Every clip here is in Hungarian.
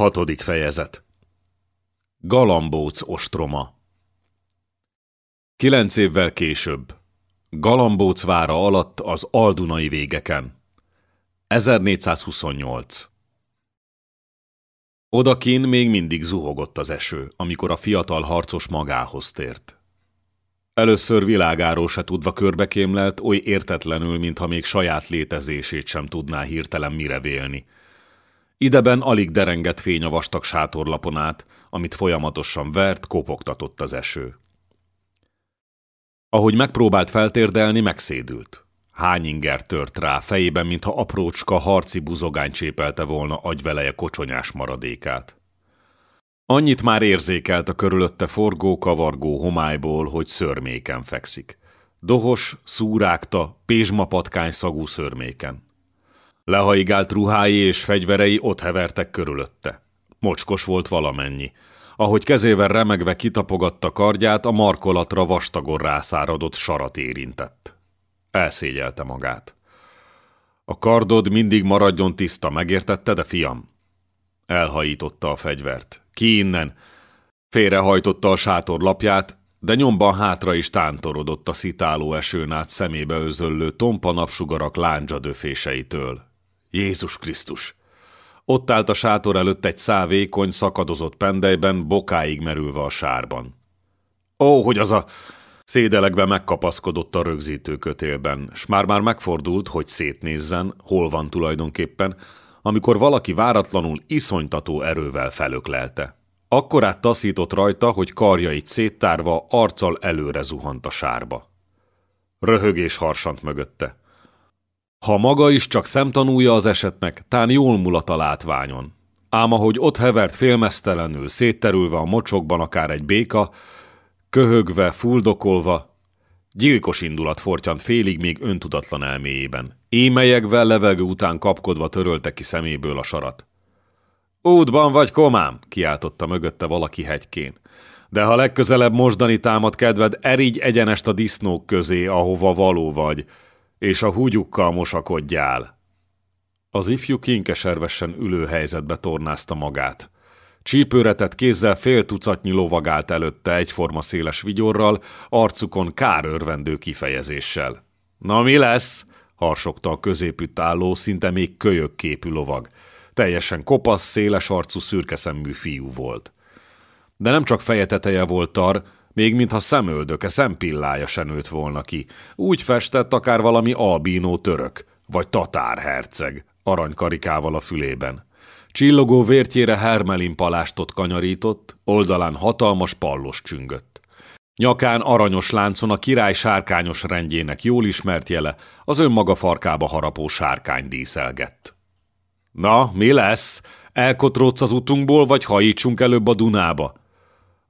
Hatodik fejezet. Galambóc ostroma. Kilenc évvel később Galambóc vára alatt az Aldunai végeken. 1428 Odakin még mindig zuhogott az eső, amikor a fiatal harcos magához tért. Először világáról se tudva körbekémlelt, oly értetlenül, mintha még saját létezését sem tudná hirtelen mire vélni – Ideben alig derengett fény a vastag sátorlapon át, amit folyamatosan vert, kopogtatott az eső. Ahogy megpróbált feltérdelni, megszédült. Hány inger tört rá, fejében, mintha aprócska harci buzogány csépelte volna agyveleje kocsonyás maradékát. Annyit már érzékelt a körülötte forgó, kavargó homályból, hogy szörméken fekszik. Dohos, szúrákta, pézsmapatkány szagú szörméken. Lehaigált ruhái és fegyverei ott hevertek körülötte. Mocskos volt valamennyi. Ahogy kezével remegve kitapogatta kardját, a markolatra vastagon rászáradott sarat érintett. Elszégyelte magát. A kardod mindig maradjon tiszta, megértette, de fiam? Elhajította a fegyvert. Ki innen? Félrehajtotta a sátor lapját, de nyomban hátra is tántorodott a szitáló esőn át szemébe özöllő tompa napsugarak lándzsadöféseitől. Jézus Krisztus! Ott állt a sátor előtt egy szávékony, szakadozott pendelyben, bokáig merülve a sárban. Ó, hogy az a... Szédelekben megkapaszkodott a rögzítő kötélben, s már-már megfordult, hogy szétnézzen, hol van tulajdonképpen, amikor valaki váratlanul iszonytató erővel felöklelte. Akkorát taszított rajta, hogy karjait széttárva arccal előre zuhant a sárba. Röhögés harsant mögötte. Ha maga is csak szemtanúja az esetnek, tán jól mulat a látványon. Ám ahogy ott hevert félmeztelenül, szétterülve a mocsokban akár egy béka, köhögve, fuldokolva, gyilkos indulat fortyant félig még öntudatlan elméjében. Émelyegve, levegő után kapkodva törölte ki szeméből a sarat. Útban vagy, komám, kiáltotta mögötte valaki hegykén. De ha legközelebb mosdani támad kedved, erigy egyenest a disznók közé, ahova való vagy, és a húgyukkal mosakodjál. Az ifjú kinkeservesen ülő helyzetbe tornázta magát. Csípőretett kézzel fél tucatnyi lovagált előtte egyforma széles vigyorral, arcukon kárörvendő kifejezéssel. Na mi lesz? harsogta a középütt álló, szinte még kölyök képű lovag. Teljesen kopasz, széles arcú, szürkeszemű fiú volt. De nem csak feje teteje volt tar, még mintha szemöldöke, szempillája se nőtt volna ki. Úgy festett akár valami albínó török, vagy tatár herceg, aranykarikával a fülében. Csillogó vértjére hermelin palástot kanyarított, oldalán hatalmas pallos csüngött. Nyakán aranyos láncon a király sárkányos rendjének jól ismert jele, az önmaga farkába harapó sárkány díszelgett. Na, mi lesz? Elkotródsz az utunkból, vagy hajítsunk előbb a Dunába?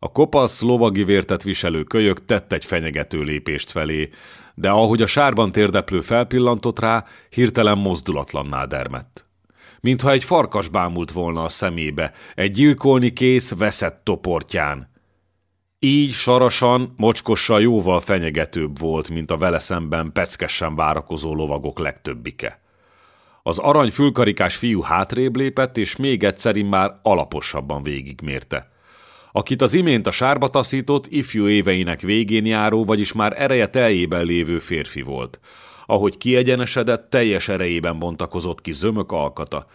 A kopasz, lovagi vértet viselő kölyök tett egy fenyegető lépést felé, de ahogy a sárban térdeplő felpillantott rá, hirtelen mozdulatlanná dermett. Mintha egy farkas bámult volna a szemébe, egy gyilkolni kész, veszett toportján. Így sarasan, mocskossal jóval fenyegetőbb volt, mint a vele szemben peckesen várakozó lovagok legtöbbike. Az arany fülkarikás fiú hátrébb lépett, és még egyszer már alaposabban végigmérte akit az imént a sárba taszított, ifjú éveinek végén járó, vagyis már ereje teljében lévő férfi volt. Ahogy kiegyenesedett, teljes erejében bontakozott ki zömök alkata.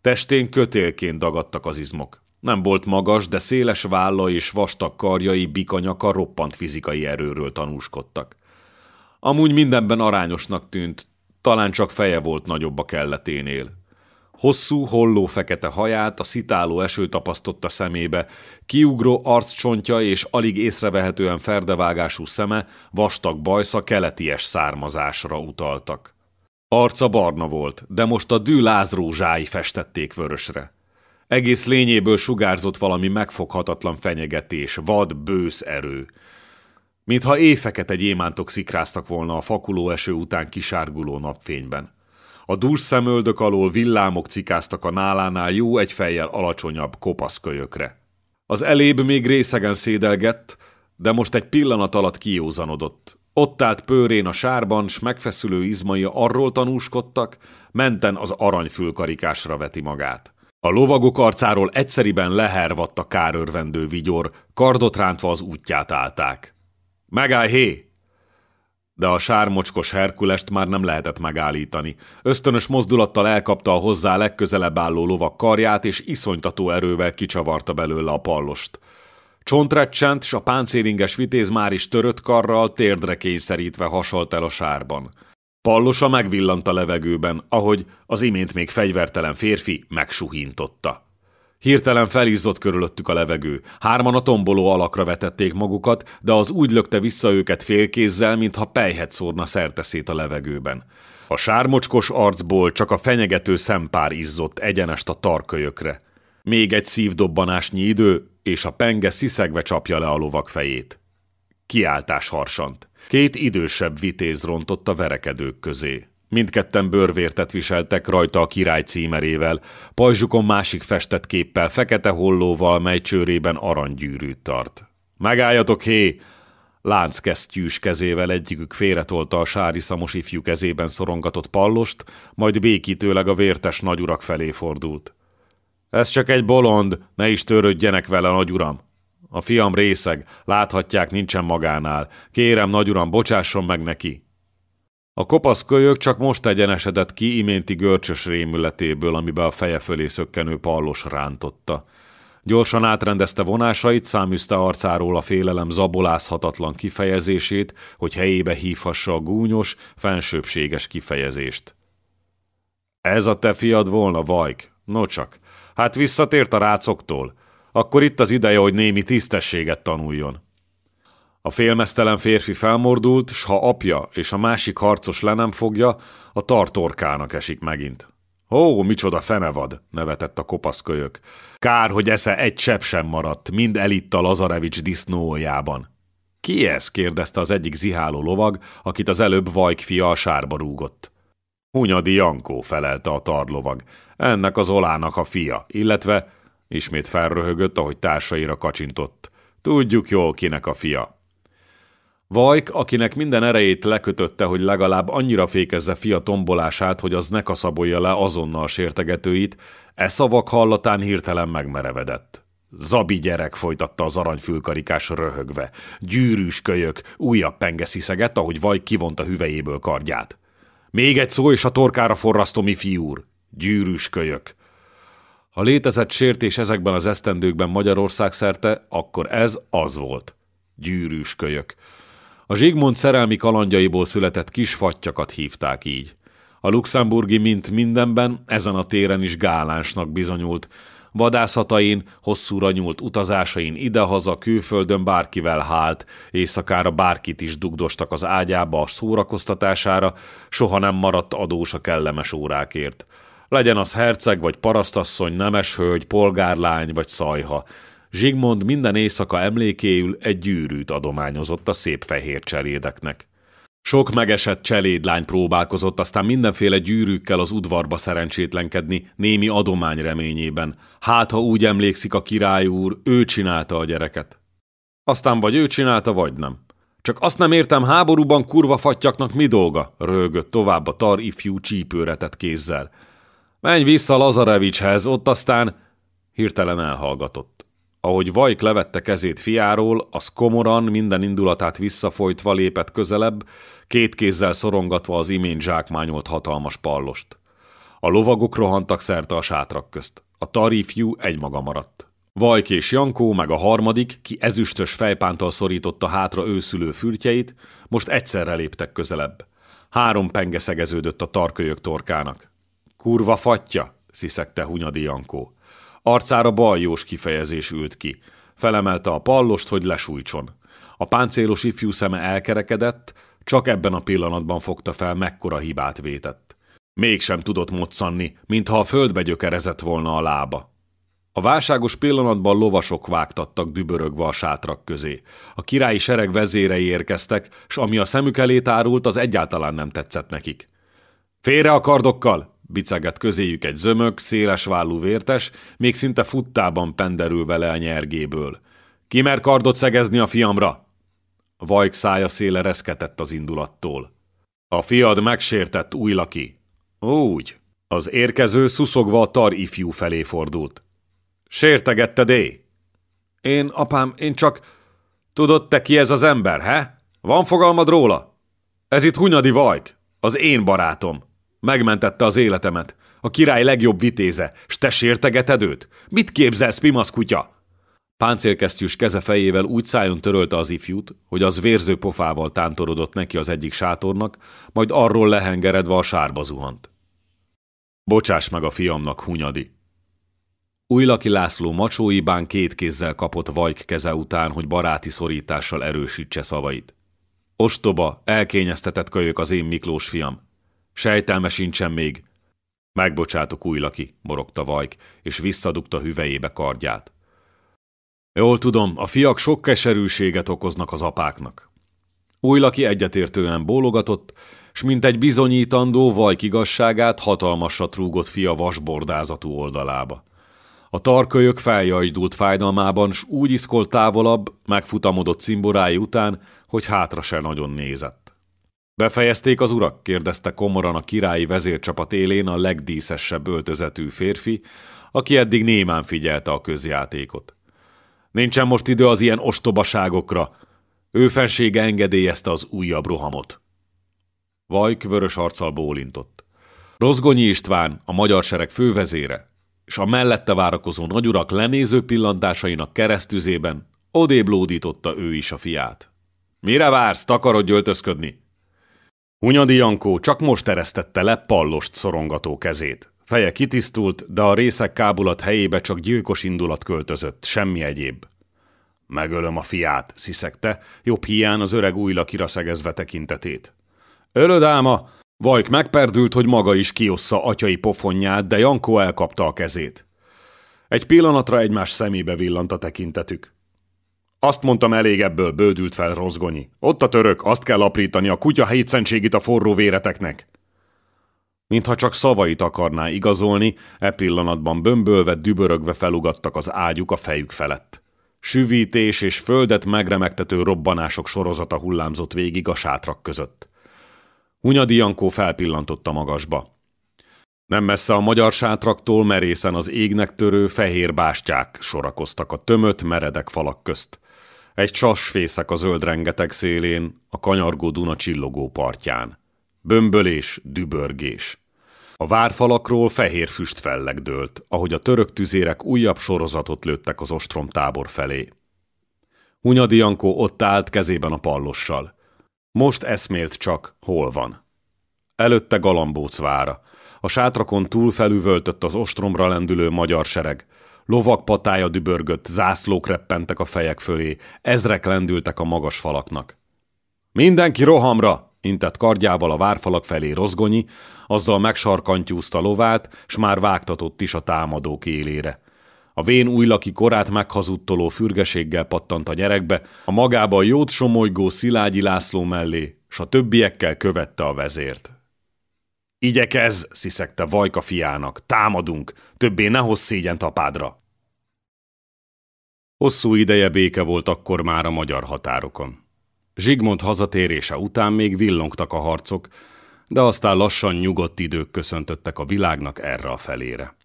Testén kötélként dagadtak az izmok. Nem volt magas, de széles válla és vastag karjai bikanyaka roppant fizikai erőről tanúskodtak. Amúgy mindenben arányosnak tűnt, talán csak feje volt nagyobb a kelleténél. Hosszú, holló fekete haját, a szitáló eső tapasztotta szemébe, kiugró arccsontja és alig észrevehetően ferdevágású szeme, vastag bajsza keleties származásra utaltak. Arca barna volt, de most a dű lázrózsái festették vörösre. Egész lényéből sugárzott valami megfoghatatlan fenyegetés, vad, bősz erő. Mintha éjfeket egy émántok szikráztak volna a fakuló eső után kisárguló napfényben. A dús szemöldök alól villámok cikáztak a nálánál jó egy fejjel alacsonyabb kopaszkölyökre. Az elébb még részegen szédelgett, de most egy pillanat alatt kiózanodott. Ott állt pőrén a sárban, s megfeszülő izmai arról tanúskodtak, menten az aranyfülkarikásra veti magát. A lovagok arcáról egyszeriben lehervadt a kárörvendő vigyor, kardot rántva az útját állták. Megállj, hé! De a sármocskos Herkulest már nem lehetett megállítani. Ösztönös mozdulattal elkapta a hozzá legközelebb álló lovak karját, és iszonytató erővel kicsavarta belőle a pallost. Csontrecsent, s a páncélinges vitéz már is törött karral, térdre kényszerítve hasalt el a sárban. Pallosa megvillant a levegőben, ahogy az imént még fegyvertelen férfi megsuhintotta. Hirtelen felizzott körülöttük a levegő. Hárman a tomboló alakra vetették magukat, de az úgy lökte vissza őket félkézzel, mintha pejhet szórna szerteszét a levegőben. A sármocskos arcból csak a fenyegető szempár izzott egyenest a tarkölyökre. Még egy szívdobbanásnyi idő, és a penge sziszegve csapja le a lovak fejét. Kiáltás harsant. Két idősebb vitéz rontott a verekedők közé. Mindketten bőrvértet viseltek rajta a király címerével, pajzsukon másik festett képpel, fekete hollóval, mely csőrében aranygyűrűt tart. Megálljatok, hé! Lánckesztyűs kezével egyikük félretolta a sári szamos ifjú kezében szorongatott pallost, majd békítőleg a vértes nagyurak felé fordult. Ez csak egy bolond, ne is törődjenek vele, nagyuram. A fiam részeg, láthatják, nincsen magánál. Kérem, nagyuram, bocsásson meg neki. A kopasz kölyök csak most egyenesedett ki iménti görcsös rémületéből, amiben a feje fölé szökkenő pallos rántotta. Gyorsan átrendezte vonásait, száműzte arcáról a félelem zabolázhatatlan kifejezését, hogy helyébe hívhassa a gúnyos, fensőbséges kifejezést. Ez a te fiad volna, Vajk? No csak, hát visszatért a rácoktól. Akkor itt az ideje, hogy némi tisztességet tanuljon. A félmeztelen férfi felmordult, s ha apja és a másik harcos le nem fogja, a tartorkának esik megint. Ó, micsoda fenevad, nevetett a kopaszkölyök. Kár, hogy esze egy csepp sem maradt, mind elitta Lazarevics disznójában. Ki ez? kérdezte az egyik ziháló lovag, akit az előbb Vajk fia a sárba rúgott. Hunyadi Jankó, felelte a tarlovag. Ennek az olának a fia, illetve ismét felröhögött, ahogy társaira kacsintott. Tudjuk jól, kinek a fia. Vajk, akinek minden erejét lekötötte, hogy legalább annyira fékezze fia tombolását, hogy az ne kaszabolja le azonnal sértegetőit, e szavak hallatán hirtelen megmerevedett. Zabi gyerek folytatta az aranyfülkarikás röhögve. Gyűrűs kölyök, újabb penge sziszegett, ahogy Vajk kivonta hüvejéből kardját. Még egy szó, és a torkára forrasztom, fiúr. Gyűrűs kölyök. Ha létezett sértés ezekben az esztendőkben Magyarország szerte, akkor ez az volt. Gyűrűs kölyök. A Zsigmond szerelmi kalandjaiból született kis fattyakat hívták így. A luxemburgi mint mindenben, ezen a téren is gálánsnak bizonyult. Vadászatain, hosszúra nyúlt utazásain idehaza, külföldön bárkivel hált, éjszakára bárkit is dugdostak az ágyába a szórakoztatására, soha nem maradt adós a kellemes órákért. Legyen az herceg vagy parasztasszony, nemeshölgy, polgárlány vagy szajha, Zsigmond minden éjszaka emlékéül egy gyűrűt adományozott a szép fehér cselédeknek. Sok megesett cselédlány próbálkozott aztán mindenféle gyűrűkkel az udvarba szerencsétlenkedni, némi adomány reményében. Hát, ha úgy emlékszik a király úr, ő csinálta a gyereket. Aztán vagy ő csinálta, vagy nem. Csak azt nem értem, háborúban kurva fattyaknak mi dolga? rögött tovább a tar ifjú csípőretett kézzel. Menj vissza Lazarevicshez, ott aztán... Hirtelen elhallgatott. Ahogy Vajk levette kezét fiáról, az komoran, minden indulatát visszafolytva lépett közelebb, két kézzel szorongatva az imént zsákmányolt hatalmas pallost. A lovagok rohantak szerte a sátrak közt. A tarifjú egymaga maradt. Vajk és Jankó, meg a harmadik, ki ezüstös fejpántal szorította hátra őszülő fürtjeit, most egyszerre léptek közelebb. Három penge szegeződött a tarkölyök torkának. Kurva fatja, sziszegte Hunyadi Jankó. Arcára baljós kifejezés ült ki. Felemelte a pallost, hogy lesújtson. A páncélos ifjú szeme elkerekedett, csak ebben a pillanatban fogta fel, mekkora hibát vétett. Mégsem tudott moccanni, mintha a földbe gyökerezett volna a lába. A válságos pillanatban lovasok vágtattak dübörögve a sátrak közé. A királyi sereg vezérei érkeztek, s ami a szemük elé tárult, az egyáltalán nem tetszett nekik. Félre a kardokkal! Bicegett közéjük egy zömök, széles vállú vértes, még szinte futtában penderül vele a nyergéből. Ki mer kardot szegezni a fiamra? Vajk szája széle reszketett az indulattól. A fiad megsértett, új laki. Úgy. Az érkező szuszogva a tar ifjú felé fordult. Sértegette D. Én, apám, én csak... Tudod te ki ez az ember, he? Van fogalmad róla? Ez itt Hunyadi Vajk, az én barátom. Megmentette az életemet. A király legjobb vitéze. S te sértegeted őt? Mit képzelsz, pimasz kutya? Páncélkesztyűs keze fejével úgy szájon törölte az ifjút, hogy az vérző pofával tántorodott neki az egyik sátornak, majd arról lehengeredve a sárba zuhant. Bocsáss meg a fiamnak, Hunyadi. Újlaki László macsóibán két kézzel kapott Vajk keze után, hogy baráti szorítással erősítse szavait. Ostoba, elkényeztetett kölyök az én Miklós fiam. Sejtelme sincsen még. Megbocsátok, Újlaki, morogta Vajk, és visszadugta hüvejébe kardját. Jól tudom, a fiak sok keserűséget okoznak az apáknak. Újlaki egyetértően bólogatott, s mint egy bizonyítandó Vajk igazságát hatalmasat rúgott fia vasbordázatú oldalába. A tarkölyök feljajdult fájdalmában, s úgy iszkolt távolabb, megfutamodott cimborái után, hogy hátra se nagyon nézett. Befejezték az urak? kérdezte komoran a királyi vezércsapat élén a legdíszesebb öltözetű férfi, aki eddig némán figyelte a közjátékot. Nincsen most idő az ilyen ostobaságokra. Ő fensége engedélyezte az újabb rohamot. Vajk vörös arccal bólintott. Rozgonyi István, a magyar sereg fővezére, és a mellette várakozó nagyurak lenéző pillantásainak keresztüzében odébb lódította ő is a fiát. Mire vársz, takarodj öltözködni? Hunyadi Jankó csak most eresztette le pallost szorongató kezét. Feje kitisztult, de a részek kábulat helyébe csak gyilkos indulat költözött, semmi egyéb. Megölöm a fiát, sziszegte, jobb hián az öreg újlakira szegezve tekintetét. Ölöd áma! Vajk megperdült, hogy maga is kiossza atyai pofonját, de Jankó elkapta a kezét. Egy pillanatra egymás szemébe villant a tekintetük. Azt mondtam elég ebből, bődült fel Rozgonyi. Ott a török, azt kell aprítani a kutya hétszentségit a forró véreteknek. Mintha csak szavait akarná igazolni, e pillanatban bömbölve, dübörögve felugattak az ágyuk a fejük felett. Süvítés és földet megremegtető robbanások sorozata hullámzott végig a sátrak között. Hunyadi Jankó felpillantott a magasba. Nem messze a magyar sátraktól merészen az égnek törő fehér bástyák sorakoztak a tömött, meredek falak közt. Egy csasfészek a zöld rengeteg szélén, a kanyargó Duna csillogó partján. Bömbölés, dübörgés. A várfalakról fehér füst fellegdőlt, ahogy a török tüzérek újabb sorozatot lőttek az ostrom tábor felé. Hunyadi Jankó ott állt kezében a pallossal. Most eszmélt csak, hol van. Előtte Galambóc vára. A sátrakon túl felüvöltött az ostromra lendülő magyar sereg. Lovak patája dübörgött, zászlók reppentek a fejek fölé, ezrek lendültek a magas falaknak. Mindenki rohamra! intett kardjával a várfalak felé rozgonyi, azzal megsarkantyúzta lovát, s már vágtatott is a támadók élére. A vén újlaki korát meghazudtoló fürgeséggel pattant a gyerekbe, a magába a jót somolygó Szilágyi László mellé, s a többiekkel követte a vezért. Igyekez, sziszegte Vajka fiának, támadunk, többé ne hozz szégyent apádra. Hosszú ideje béke volt akkor már a magyar határokon. Zsigmond hazatérése után még villongtak a harcok, de aztán lassan nyugodt idők köszöntöttek a világnak erre a felére.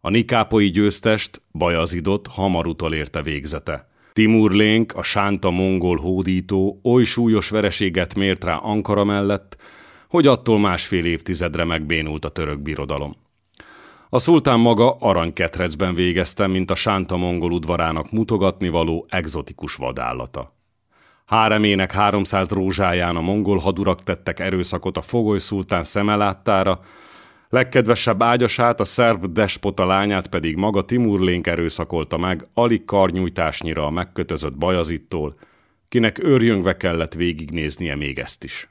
A nikápoi győztest, Bajazidot hamar utolérte végzete. Timur Lénk, a sánta mongol hódító oly súlyos vereséget mért rá Ankara mellett, hogy attól másfél évtizedre megbénult a török birodalom. A szultán maga aranyketrecben végezte, mint a sánta mongol udvarának mutogatni való egzotikus vadállata. Háremének 300 rózsáján a mongol hadurak tettek erőszakot a fogoly szultán szemeláttára, legkedvesebb ágyasát, a szerb despota lányát pedig maga Timurlénk erőszakolta meg, alig karnyújtásnyira a megkötözött Bajazittól, kinek őrjöngve kellett végignéznie még ezt is.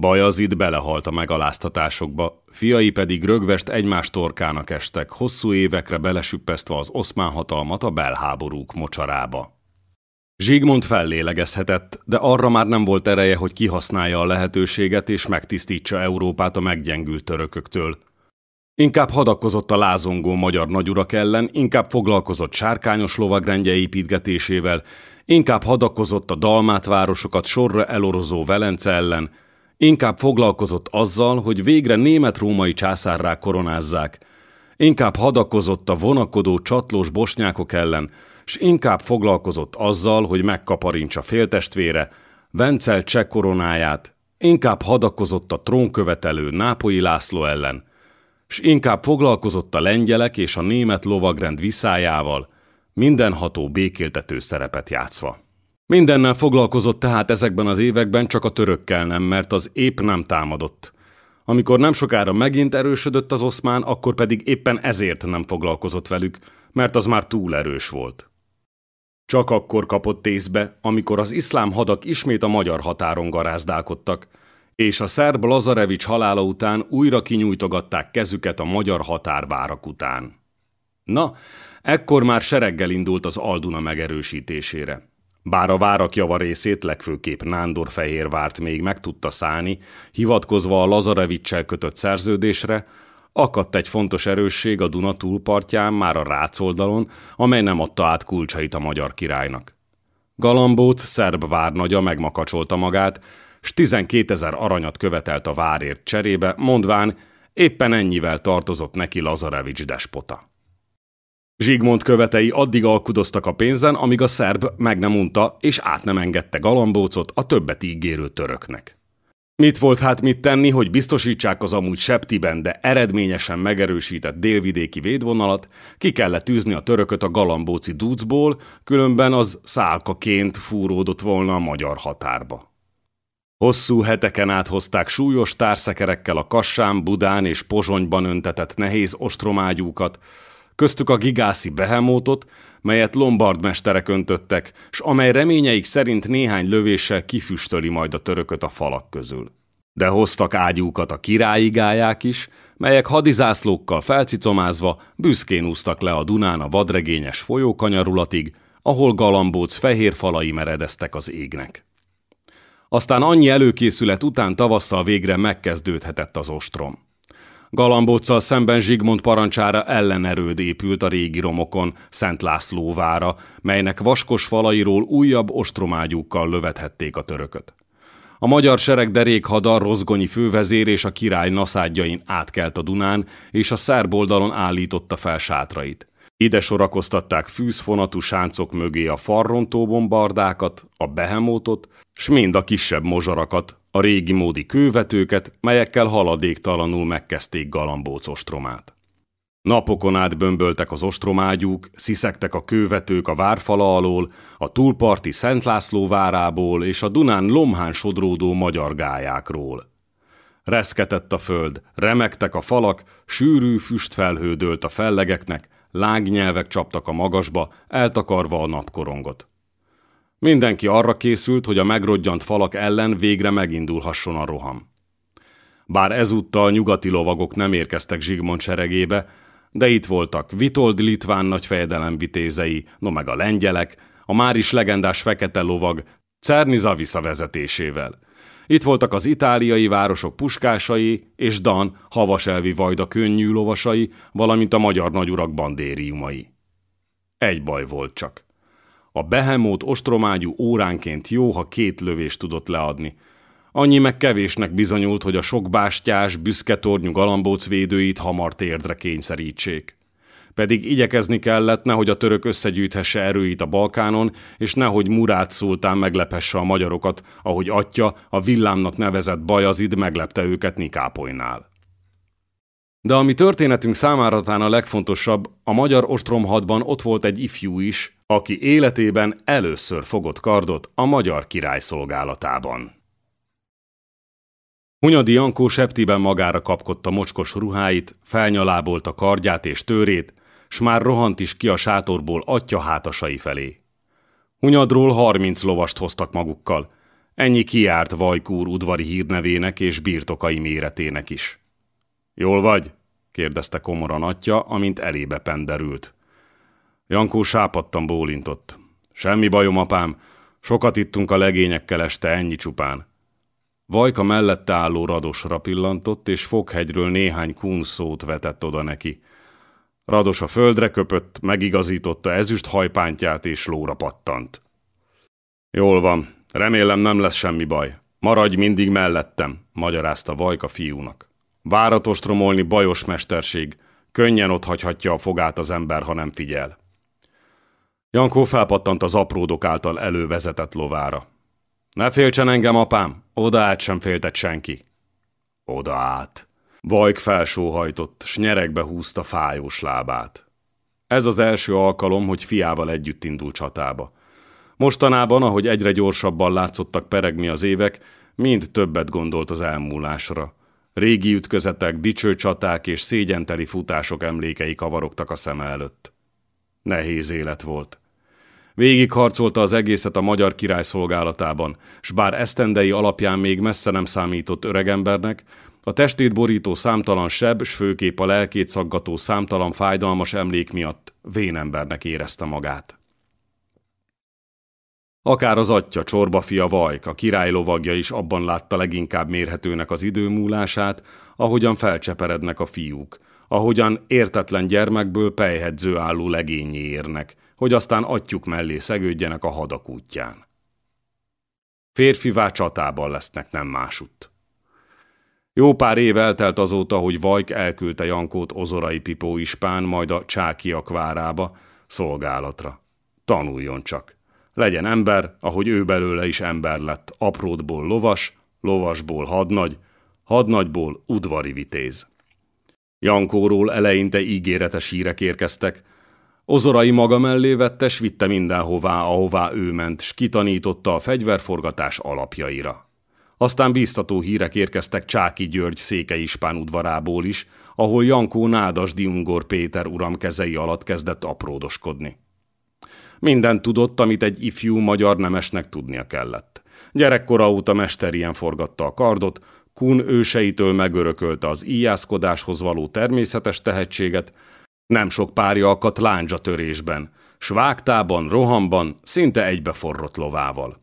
Bajazid belehalt a megaláztatásokba, fiai pedig rögvest egymás torkának estek, hosszú évekre belesüppesztve az oszmán hatalmat a belháborúk mocsarába. Zsigmond fellélegezhetett, de arra már nem volt ereje, hogy kihasználja a lehetőséget és megtisztítsa Európát a meggyengült törököktől. Inkább hadakozott a lázongó magyar nagyurak ellen, inkább foglalkozott sárkányos lovagrendje építgetésével, inkább hadakozott a dalmát városokat sorra elorozó Velence ellen, Inkább foglalkozott azzal, hogy végre német-római császárrá koronázzák, inkább hadakozott a vonakodó csatlós bosnyákok ellen, s inkább foglalkozott azzal, hogy megkaparintsa féltestvére, Vencel cseh koronáját, inkább hadakozott a trónkövetelő Nápolyi László ellen, s inkább foglalkozott a lengyelek és a német lovagrend viszájával, mindenható békéltető szerepet játszva. Mindennel foglalkozott tehát ezekben az években, csak a törökkel nem, mert az épp nem támadott. Amikor nem sokára megint erősödött az oszmán, akkor pedig éppen ezért nem foglalkozott velük, mert az már túl erős volt. Csak akkor kapott észbe, amikor az iszlám hadak ismét a magyar határon garázdálkodtak, és a szerb Lazarevics halála után újra kinyújtogatták kezüket a magyar határvárak után. Na, ekkor már sereggel indult az Alduna megerősítésére. Bár a várak java részét legfőképp Nándor Fehérvárt még meg tudta szállni, hivatkozva a Lazarevicsel kötött szerződésre, akadt egy fontos erősség a Duna túlpartján, már a Rác oldalon, amely nem adta át kulcsait a magyar királynak. Galambóc szerb várnagya megmakacsolta magát, s 12 ezer aranyat követelt a várért cserébe, mondván, éppen ennyivel tartozott neki Lazarevics despota. Zsigmond követei addig alkudoztak a pénzen, amíg a szerb meg nem unta, és át nem engedte galambócot a többet ígérő töröknek. Mit volt hát mit tenni, hogy biztosítsák az amúgy septiben, de eredményesen megerősített délvidéki védvonalat, ki kellett tűzni a törököt a galambóci dúcból, különben az szálkaként fúródott volna a magyar határba. Hosszú heteken át hozták súlyos társzekerekkel a Kassán, Budán és Pozsonyban öntetett nehéz ostromágyúkat, köztük a gigászi behemótot, melyet lombard mesterek öntöttek, s amely reményeik szerint néhány lövéssel kifüstöli majd a törököt a falak közül. De hoztak ágyúkat a királyi gályák is, melyek hadizászlókkal felcicomázva büszkén úsztak le a Dunán a vadregényes folyókanyarulatig, ahol galambóc fehér falai meredeztek az égnek. Aztán annyi előkészület után tavasszal végre megkezdődhetett az ostrom. Galambóccal szemben Zsigmond parancsára ellenerőd épült a régi romokon Szent László vára, melynek vaskos falairól újabb ostromágyúkkal lövethették a törököt. A magyar sereg derékhada rozgonyi fővezér és a király naszádjain átkelt a Dunán, és a szerb oldalon állította fel sátrait. Ide sorakoztatták fűzfonatú sáncok mögé a farrontó bombardákat, a behemótot, s mind a kisebb mozsarakat, a régi módi kővetőket, melyekkel haladéktalanul megkezdték galambóc ostromát. Napokon át bömböltek az ostromágyúk, sziszegtek a kővetők a várfala alól, a túlparti Szent László várából és a Dunán lomhán sodródó magyar gályákról. Reszketett a föld, remektek a falak, sűrű füst felhődölt a fellegeknek, lágnyelvek csaptak a magasba, eltakarva a napkorongot. Mindenki arra készült, hogy a megrodjant falak ellen végre megindulhasson a roham. Bár ezúttal nyugati lovagok nem érkeztek Zsigmond seregébe, de itt voltak Vitold Litván nagyfejedelem vitézei, no meg a lengyelek, a már is legendás fekete lovag Cerny Zavisza vezetésével. Itt voltak az itáliai városok puskásai és Dan havaselvi vajda könnyű lovasai, valamint a magyar nagyurak bandériumai. Egy baj volt csak. A behemót ostromágyú óránként jó, ha két lövést tudott leadni. Annyi meg kevésnek bizonyult, hogy a sok bástyás, büszketornyú galambóc védőit hamar térdre kényszerítsék. Pedig igyekezni kellett, nehogy a török összegyűjthesse erőit a Balkánon, és nehogy Murát szultán meglepesse a magyarokat, ahogy atya, a villámnak nevezett Bajazid meglepte őket Nikápolynál. De ami történetünk számára a legfontosabb, a magyar ostromhadban ott volt egy ifjú is, aki életében először fogott kardot a magyar király szolgálatában. Hunyadi Jankó septiben magára kapkodta mocskos ruháit, felnyalábolt a kardját és tőrét, s már rohant is ki a sátorból atya hátasai felé. Hunyadról harminc lovast hoztak magukkal, ennyi kiárt Vajkúr udvari hírnevének és birtokai méretének is. Jól vagy? kérdezte komoran atya, amint elébe penderült. Jankó sápadtan bólintott. Semmi bajom, apám, sokat ittunk a legényekkel este, ennyi csupán. Vajka mellette álló Radosra pillantott, és Fokhegyről néhány kún szót vetett oda neki. Rados a földre köpött, megigazította ezüst hajpántját, és lóra pattant. Jól van, remélem nem lesz semmi baj, Maradj mindig mellettem, magyarázta Vajka fiúnak. Várat ostromolni bajos mesterség, könnyen ott hagyhatja a fogát az ember, ha nem figyel. Jankó felpattant az apródok által elővezetett lovára. Ne féltsen engem, apám, oda át sem féltett senki. Oda át. Vajk felsóhajtott, s nyerekbe húzta fájós lábát. Ez az első alkalom, hogy fiával együtt indul csatába. Mostanában, ahogy egyre gyorsabban látszottak peregni az évek, mind többet gondolt az elmúlásra. Régi ütközetek, dicső csaták és szégyenteli futások emlékei kavarogtak a szeme előtt. Nehéz élet volt. Végig harcolta az egészet a magyar király szolgálatában, s bár esztendei alapján még messze nem számított öregembernek, a testét borító számtalan seb, s főkép a lelkét szaggató számtalan fájdalmas emlék miatt vénembernek érezte magát. Akár az atya, csorba fia Vajk, a király lovagja is abban látta leginkább mérhetőnek az idő múlását, ahogyan felcseperednek a fiúk, ahogyan értetlen gyermekből pejhedző álló legényé érnek, hogy aztán atyuk mellé szegődjenek a hadak útján. Férfivá csatában lesznek, nem másutt. Jó pár év eltelt azóta, hogy Vajk elküldte Jankót Ozorai Pipó ispán, majd a Csákiak várába, szolgálatra. Tanuljon csak. Legyen ember, ahogy ő belőle is ember lett, apródból lovas, lovasból hadnagy, hadnagyból udvari vitéz. Jankóról eleinte ígéretes hírek érkeztek, Ozorai maga mellé vette, s vitte mindenhová, ahová ő ment, s kitanította a fegyverforgatás alapjaira. Aztán bíztató hírek érkeztek Csáki György székeispán udvarából is, ahol Jankó Nádas Diungor Péter uram kezei alatt kezdett apródoskodni. Minden tudott, amit egy ifjú magyar nemesnek tudnia kellett. Gyerekkora óta mesterien forgatta a kardot, Kun őseitől megörökölte az íjászkodáshoz való természetes tehetséget, nem sok párja akadt lándzsa törésben, s vágtában, rohamban, szinte egybeforrott lovával.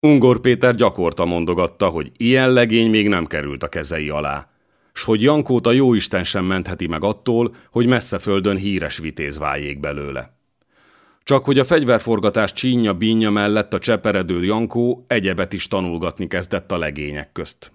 Ungor Péter gyakorta mondogatta, hogy ilyen legény még nem került a kezei alá, s hogy Jankót a jóisten sem mentheti meg attól, hogy messze földön híres vitéz váljék belőle. Csak hogy a fegyverforgatás csínya bínya mellett a cseperedő Jankó egyebet is tanulgatni kezdett a legények közt.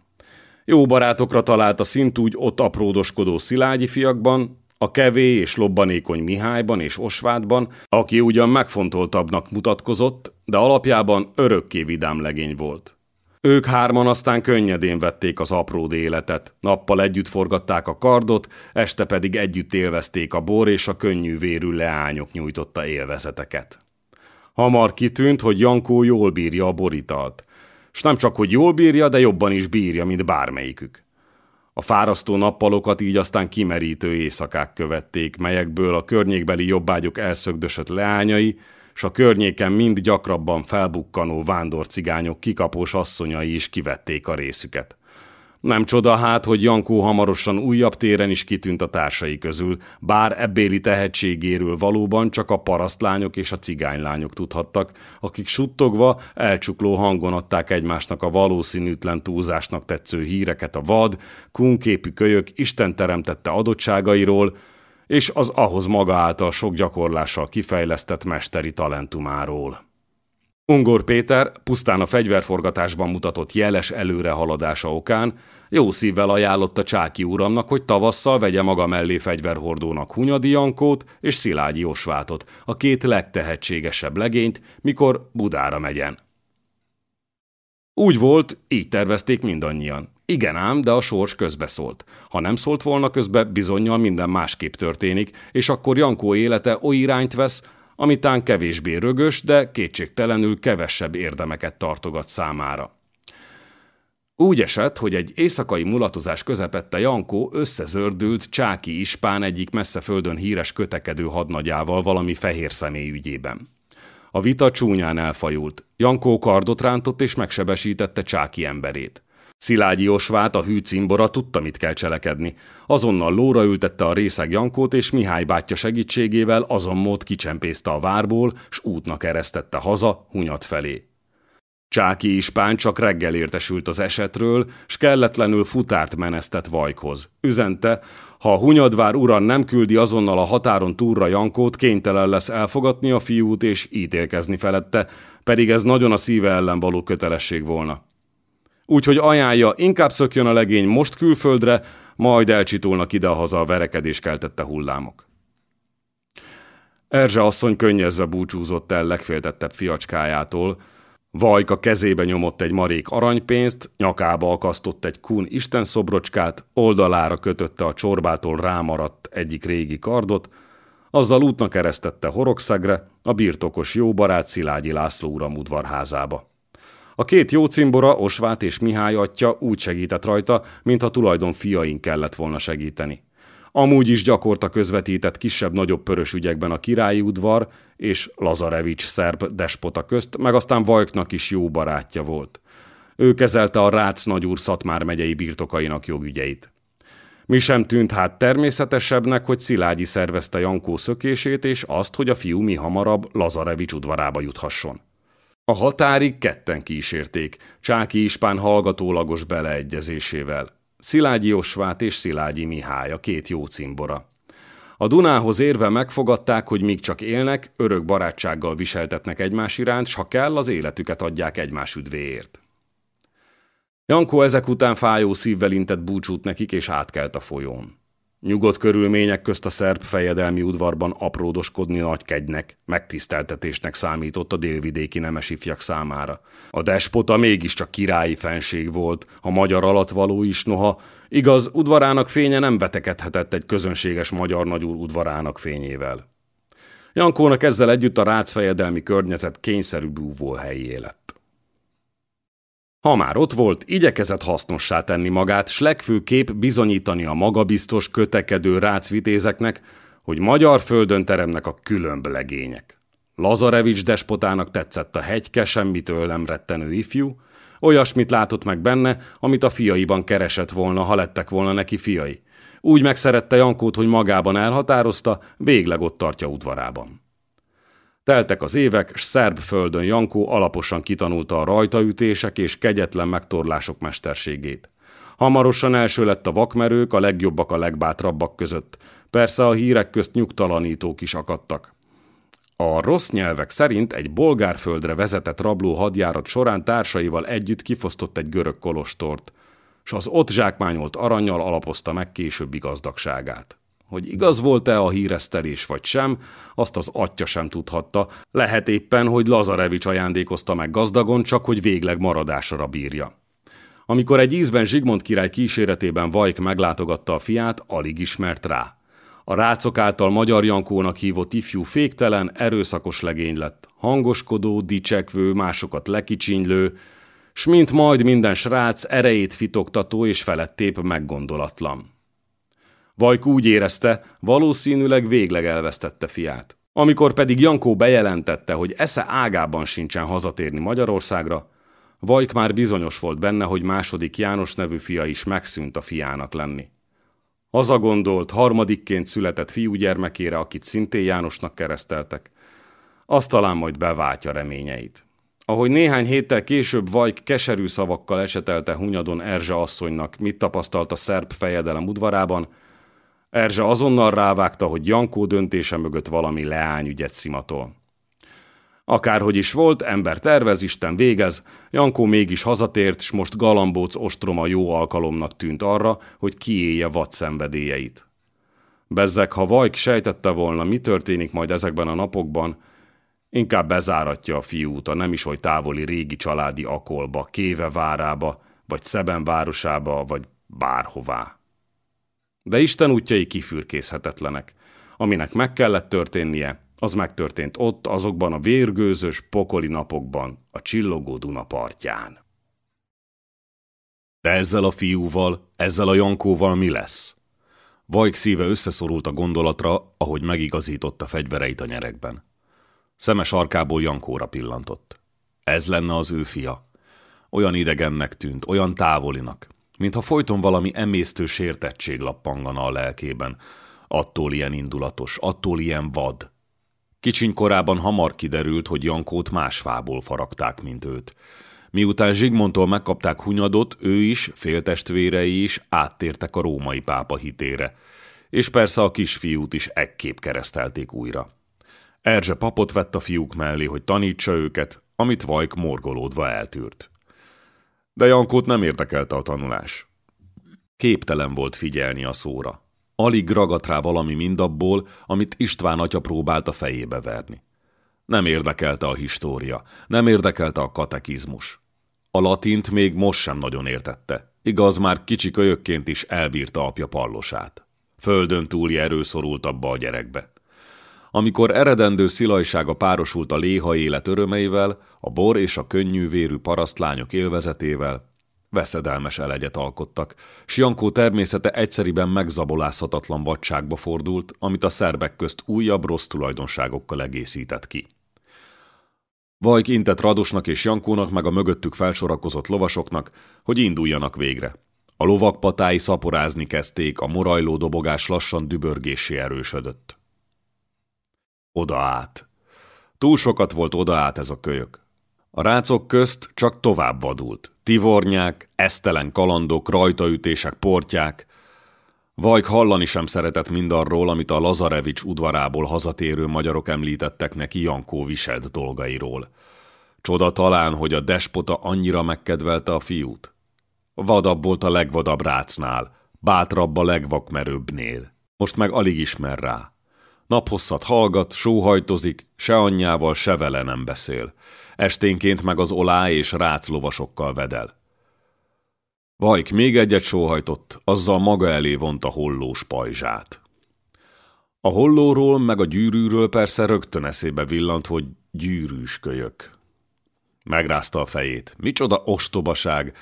Jó barátokra talált a szintúgy ott apródoskodó szilágyi fiakban, a kevé és lobbanékony Mihályban és Osvádban, aki ugyan megfontoltabbnak mutatkozott, de alapjában örökké vidám legény volt. Ők hárman aztán könnyedén vették az apród életet, nappal együtt forgatták a kardot, este pedig együtt élvezték a bor és a könnyű vérű leányok nyújtotta élvezeteket. Hamar kitűnt, hogy Jankó jól bírja a boritalt, s nem csak, hogy jól bírja, de jobban is bírja, mint bármelyikük. A fárasztó nappalokat így aztán kimerítő éjszakák követték, melyekből a környékbeli jobbágyok elszögdösött leányai, s a környéken mind gyakrabban felbukkanó vándorcigányok kikapós asszonyai is kivették a részüket. Nem csoda hát, hogy Jankó hamarosan újabb téren is kitűnt a társai közül, bár ebbéli tehetségéről valóban csak a parasztlányok és a cigánylányok tudhattak, akik suttogva, elcsukló hangon adták egymásnak a valószínűtlen túlzásnak tetsző híreket a vad, kunképű kölyök Isten teremtette adottságairól, és az ahhoz maga által sok gyakorlással kifejlesztett mesteri talentumáról. Ungor Péter pusztán a fegyverforgatásban mutatott jeles előrehaladása okán jó szívvel ajánlotta Csáki uramnak, hogy tavasszal vegye maga mellé fegyverhordónak Hunyadi Jankót és Szilágyi Osvátot, a két legtehetségesebb legényt, mikor Budára megyen. Úgy volt, így tervezték mindannyian. Igen ám, de a sors közbeszólt. Ha nem szólt volna közbe, bizonyal minden másképp történik, és akkor Jankó élete oly irányt vesz, amitán kevésbé rögös, de kétségtelenül kevesebb érdemeket tartogat számára. Úgy esett, hogy egy éjszakai mulatozás közepette Jankó összezördült Csáki Ispán egyik messze földön híres kötekedő hadnagyával valami fehér személy ügyében. A vita csúnyán elfajult. Jankó kardot rántott és megsebesítette Csáki emberét. Szilágyi Osvát, a hű cimbora tudta, mit kell cselekedni. Azonnal lóra ültette a részeg Jankót, és Mihály bátyja segítségével azon mód kicsempészte a várból, s útnak eresztette haza, hunyat felé. Csáki ispán csak reggel értesült az esetről, s kelletlenül futárt menesztett Vajkhoz. Üzente, ha a Hunyadvár uran nem küldi azonnal a határon túlra Jankót, kénytelen lesz elfogatni a fiút és ítélkezni felette, pedig ez nagyon a szíve ellen való kötelesség volna. Úgyhogy ajánlja, inkább szökjön a legény most külföldre, majd elcsitulnak ide-haza a verekedés keltette hullámok. Erzse asszony könnyezve búcsúzott el legféltettebb fiacskájától, Vajka kezébe nyomott egy marék aranypénzt, nyakába akasztott egy kun istenszobrocskát, oldalára kötötte a csorbától rámaradt egyik régi kardot, azzal útnak eresztette Horokszegre, a birtokos jó barát Szilágyi László uram udvarházába. A két jó cimbora, Osvát és Mihály atya úgy segített rajta, mintha tulajdon fiaink kellett volna segíteni. Amúgy is gyakorta közvetített kisebb-nagyobb pörös ügyekben a királyi udvar és Lazarevics szerb despota közt, meg aztán Vajknak is jó barátja volt. Ő kezelte a Rácz nagyúr Szatmár megyei birtokainak jogügyeit. Mi sem tűnt hát természetesebbnek, hogy Szilágyi szervezte Jankó szökését, és azt, hogy a fiú mi hamarabb Lazarevics udvarába juthasson. A határig ketten kísérték, Csáki Ispán hallgatólagos beleegyezésével. Szilágyi Osvát és Szilágyi Mihály, a két jó cimbora. A Dunához érve megfogadták, hogy míg csak élnek, örök barátsággal viseltetnek egymás iránt, s ha kell, az életüket adják egymás üdvéért. Jankó ezek után fájó szívvel intett búcsút nekik, és átkelt a folyón. Nyugodt körülmények közt a szerb fejedelmi udvarban apródoskodni nagy kegynek, megtiszteltetésnek számított a délvidéki nemes ifjak számára. A despota mégiscsak királyi fenség volt, a magyar alattvaló is noha, igaz, udvarának fénye nem betekedhetett egy közönséges magyar nagyúr udvarának fényével. Jankónak ezzel együtt a rácfejedelmi környezet kényszerű búvó helyé lett. Ha már ott volt, igyekezett hasznossá tenni magát, s legfőképp bizonyítani a magabiztos, kötekedő rácvitézeknek, hogy magyar földön teremnek a különb legények. Lazarevics despotának tetszett a hegyke, semmitől nem rettenő ifjú, olyasmit látott meg benne, amit a fiaiban keresett volna, ha lettek volna neki fiai. Úgy megszerette Jankót, hogy magában elhatározta, végleg ott tartja udvarában. Teltek az évek, s szerb földön Jankó alaposan kitanulta a rajtaütések és kegyetlen megtorlások mesterségét. Hamarosan első lett a vakmerők, a legjobbak a legbátrabbak között. Persze a hírek közt nyugtalanítók is akadtak. A rossz nyelvek szerint egy bolgárföldre vezetett rabló hadjárat során társaival együtt kifosztott egy görög kolostort, s az ott zsákmányolt aranyjal alapozta meg későbbi gazdagságát. Hogy igaz volt-e a híresztelés vagy sem, azt az atya sem tudhatta. Lehet éppen, hogy Lazarevics ajándékozta meg gazdagon, csak hogy végleg maradásra bírja. Amikor egy ízben Zsigmond király kíséretében Vajk meglátogatta a fiát, alig ismert rá. A rácok által Magyar Jankónak hívott ifjú féktelen, erőszakos legény lett. Hangoskodó, dicsekvő, másokat lekicsinylő, s mint majd minden srác erejét fitoktató és felettébb meggondolatlan. Vajk úgy érezte, valószínűleg végleg elvesztette fiát. Amikor pedig Jankó bejelentette, hogy esze ágában sincsen hazatérni Magyarországra, Vajk már bizonyos volt benne, hogy második János nevű fia is megszűnt a fiának lenni. Hazagondolt, harmadikként született fiúgyermekére, akit szintén Jánosnak kereszteltek, azt talán majd beváltja reményeit. Ahogy néhány héttel később Vajk keserű szavakkal esetelte Hunyadon Erzse asszonynak, mit tapasztalt a szerb fejedelem udvarában, Erzse azonnal rávágta, hogy Jankó döntése mögött valami leányügyet szimatol. Akárhogy is volt, ember tervez, Isten végez, Jankó mégis hazatért, s most galambóc ostroma jó alkalomnak tűnt arra, hogy kiélje vad szenvedélyeit. Bezzek, ha Vajk sejtette volna, mi történik majd ezekben a napokban, inkább bezáratja a fiút a nem is oly távoli régi családi akolba, Kéve várába, vagy Szeben városába, vagy bárhová. De Isten útjai kifürkészhetetlenek. Aminek meg kellett történnie, az megtörtént ott, azokban a vérgőzös, pokoli napokban, a csillogó Duna partján. De ezzel a fiúval, ezzel a Jankóval mi lesz? Vajk szíve összeszorult a gondolatra, ahogy megigazította fegyvereit a nyerekben. Szemes arkából Jankóra pillantott. Ez lenne az ő fia. Olyan idegennek tűnt, olyan távolinak, mintha folyton valami emésztő sértettség lappangana a lelkében. Attól ilyen indulatos, attól ilyen vad. Kicsiny korában hamar kiderült, hogy Jankót más fából faragták, mint őt. Miután Zsigmondtól megkapták Hunyadot, ő is, féltestvérei is áttértek a római pápa hitére. És persze a kisfiút is ekképp keresztelték újra. Erzse papot vett a fiúk mellé, hogy tanítsa őket, amit Vajk morgolódva eltűrt. De Jankót nem érdekelte a tanulás. Képtelen volt figyelni a szóra. Alig ragadt rá valami mindabból, amit István atya próbált a fejébe verni. Nem érdekelte a história, nem érdekelte a katekizmus. A latint még most sem nagyon értette. Igaz, már kicsi kölyökként is elbírta apja pallosát. Földön túli erő szorult abba a gyerekbe. Amikor eredendő szilajsága párosult a léha élet örömeivel, a bor és a könnyűvérű parasztlányok élvezetével, veszedelmes elegyet alkottak. Siankó természete egyszeriben megzabolázhatatlan vadságba fordult, amit a szerbek közt újabb rossz tulajdonságokkal egészített ki. Vajk intett Radosnak és Jankónak meg a mögöttük felsorakozott lovasoknak, hogy induljanak végre. A lovak patái szaporázni kezdték, a morajló dobogás lassan dübörgésé erősödött. Oda át. Túl sokat volt oda át ez a kölyök. A rácok közt csak tovább vadult. Tivornyák, esztelen kalandok, rajtaütések, portyák. Vajk hallani sem szeretett mindarról, amit a Lazarevics udvarából hazatérő magyarok említettek neki Jankó viselt dolgairól. Csoda talán, hogy a despota annyira megkedvelte a fiút. Vadabb volt a legvadabb rácnál, bátrabb a legvakmerőbbnél. Most meg alig ismer rá. Naphosszat hallgat, sóhajtozik, se anyjával, se vele nem beszél. Esténként meg az olá és rác lovasokkal vedel. Vajk még egyet sóhajtott, azzal maga elé vonta hollós pajzsát. A hollóról meg a gyűrűről persze rögtön eszébe villant, hogy gyűrűs kölyök. Megrázta a fejét. Micsoda ostobaság!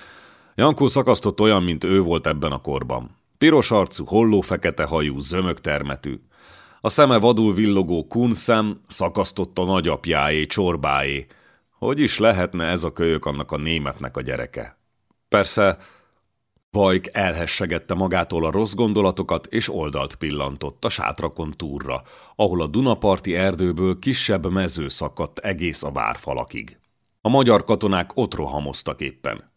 Jankó szakasztott olyan, mint ő volt ebben a korban. Piros arcú, holló-fekete hajú, zömök termetű. A szeme vadul villogó kunszem szakasztott a nagyapjáé, csorbáé. Hogy is lehetne ez a kölyök annak a németnek a gyereke? Persze, Vajk elhessegette magától a rossz gondolatokat, és oldalt pillantott a sátrakon túlra, ahol a Dunaparti erdőből kisebb mező szakadt egész a várfalakig. A magyar katonák ott rohamoztak éppen.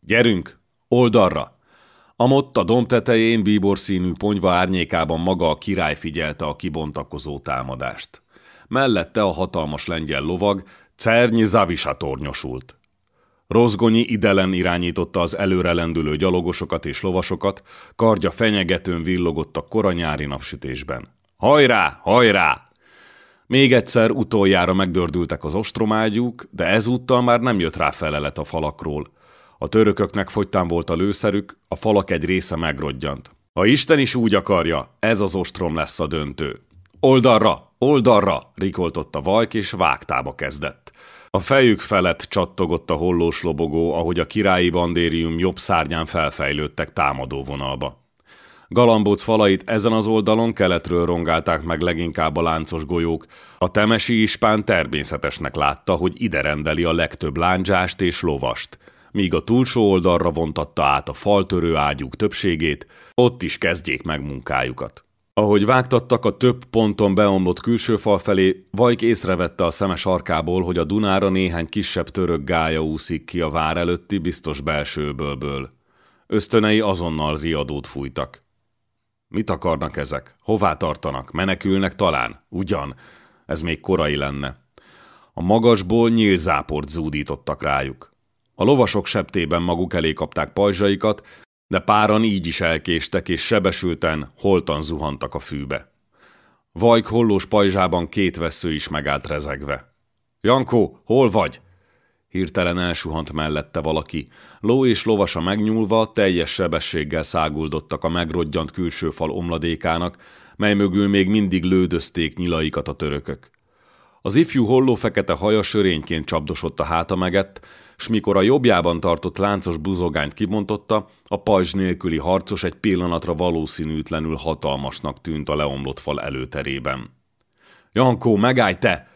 Gyerünk, oldalra! Amott a domb tetején bíbor színű ponyva árnyékában maga a király figyelte a kibontakozó támadást. Mellette a hatalmas lengyel lovag, Cernyi Zavisa tornyosult. Rozgonyi idelen irányította az előre lendülő gyalogosokat és lovasokat, kardja fenyegetőn villogott a koranyári napsütésben. Hajrá, hajrá! Még egyszer utoljára megdördültek az ostromágyúk, de ezúttal már nem jött rá felelet a falakról. A törököknek fogytán volt a lőszerük, a falak egy része megrodjant. Ha Isten is úgy akarja, ez az ostrom lesz a döntő. Oldalra, oldalra, rikoltott a vajk, és vágtába kezdett. A fejük felett csattogott a hollós lobogó, ahogy a királyi bandérium jobb szárnyán felfejlődtek támadó vonalba. Galambóc falait ezen az oldalon keletről rongálták meg leginkább a láncos golyók. A temesi ispán természetesnek látta, hogy ide rendeli a legtöbb lándzsást és lovast, míg a túlsó oldalra vontatta át a faltörő ágyuk többségét, ott is kezdjék meg munkájukat. Ahogy vágtattak a több ponton beomlott külső fal felé, Vajk észrevette a szeme sarkából, hogy a Dunára néhány kisebb török gája úszik ki a vár előtti biztos belsőből. Ösztönei azonnal riadót fújtak. Mit akarnak ezek? Hová tartanak? Menekülnek talán? Ugyan. Ez még korai lenne. A magasból nyílzáport zúdítottak rájuk. A lovasok septében maguk elé kapták pajzsaikat, de páran így is elkéstek, és sebesülten, holtan zuhantak a fűbe. Vajk hollós pajzsában két vesző is megállt rezegve. Jankó, hol vagy? Hirtelen elsuhant mellette valaki. Ló és lovasa megnyúlva teljes sebességgel száguldottak a megrodjant külső fal omladékának, mely mögül még mindig lődözték nyilaikat a törökök. Az ifjú holló fekete haja sörényként csapdosott a háta megett, s mikor a jobbjában tartott láncos buzogányt kibontotta, a pajzs nélküli harcos egy pillanatra valószínűtlenül hatalmasnak tűnt a leomlott fal előterében. Jankó, megállj te!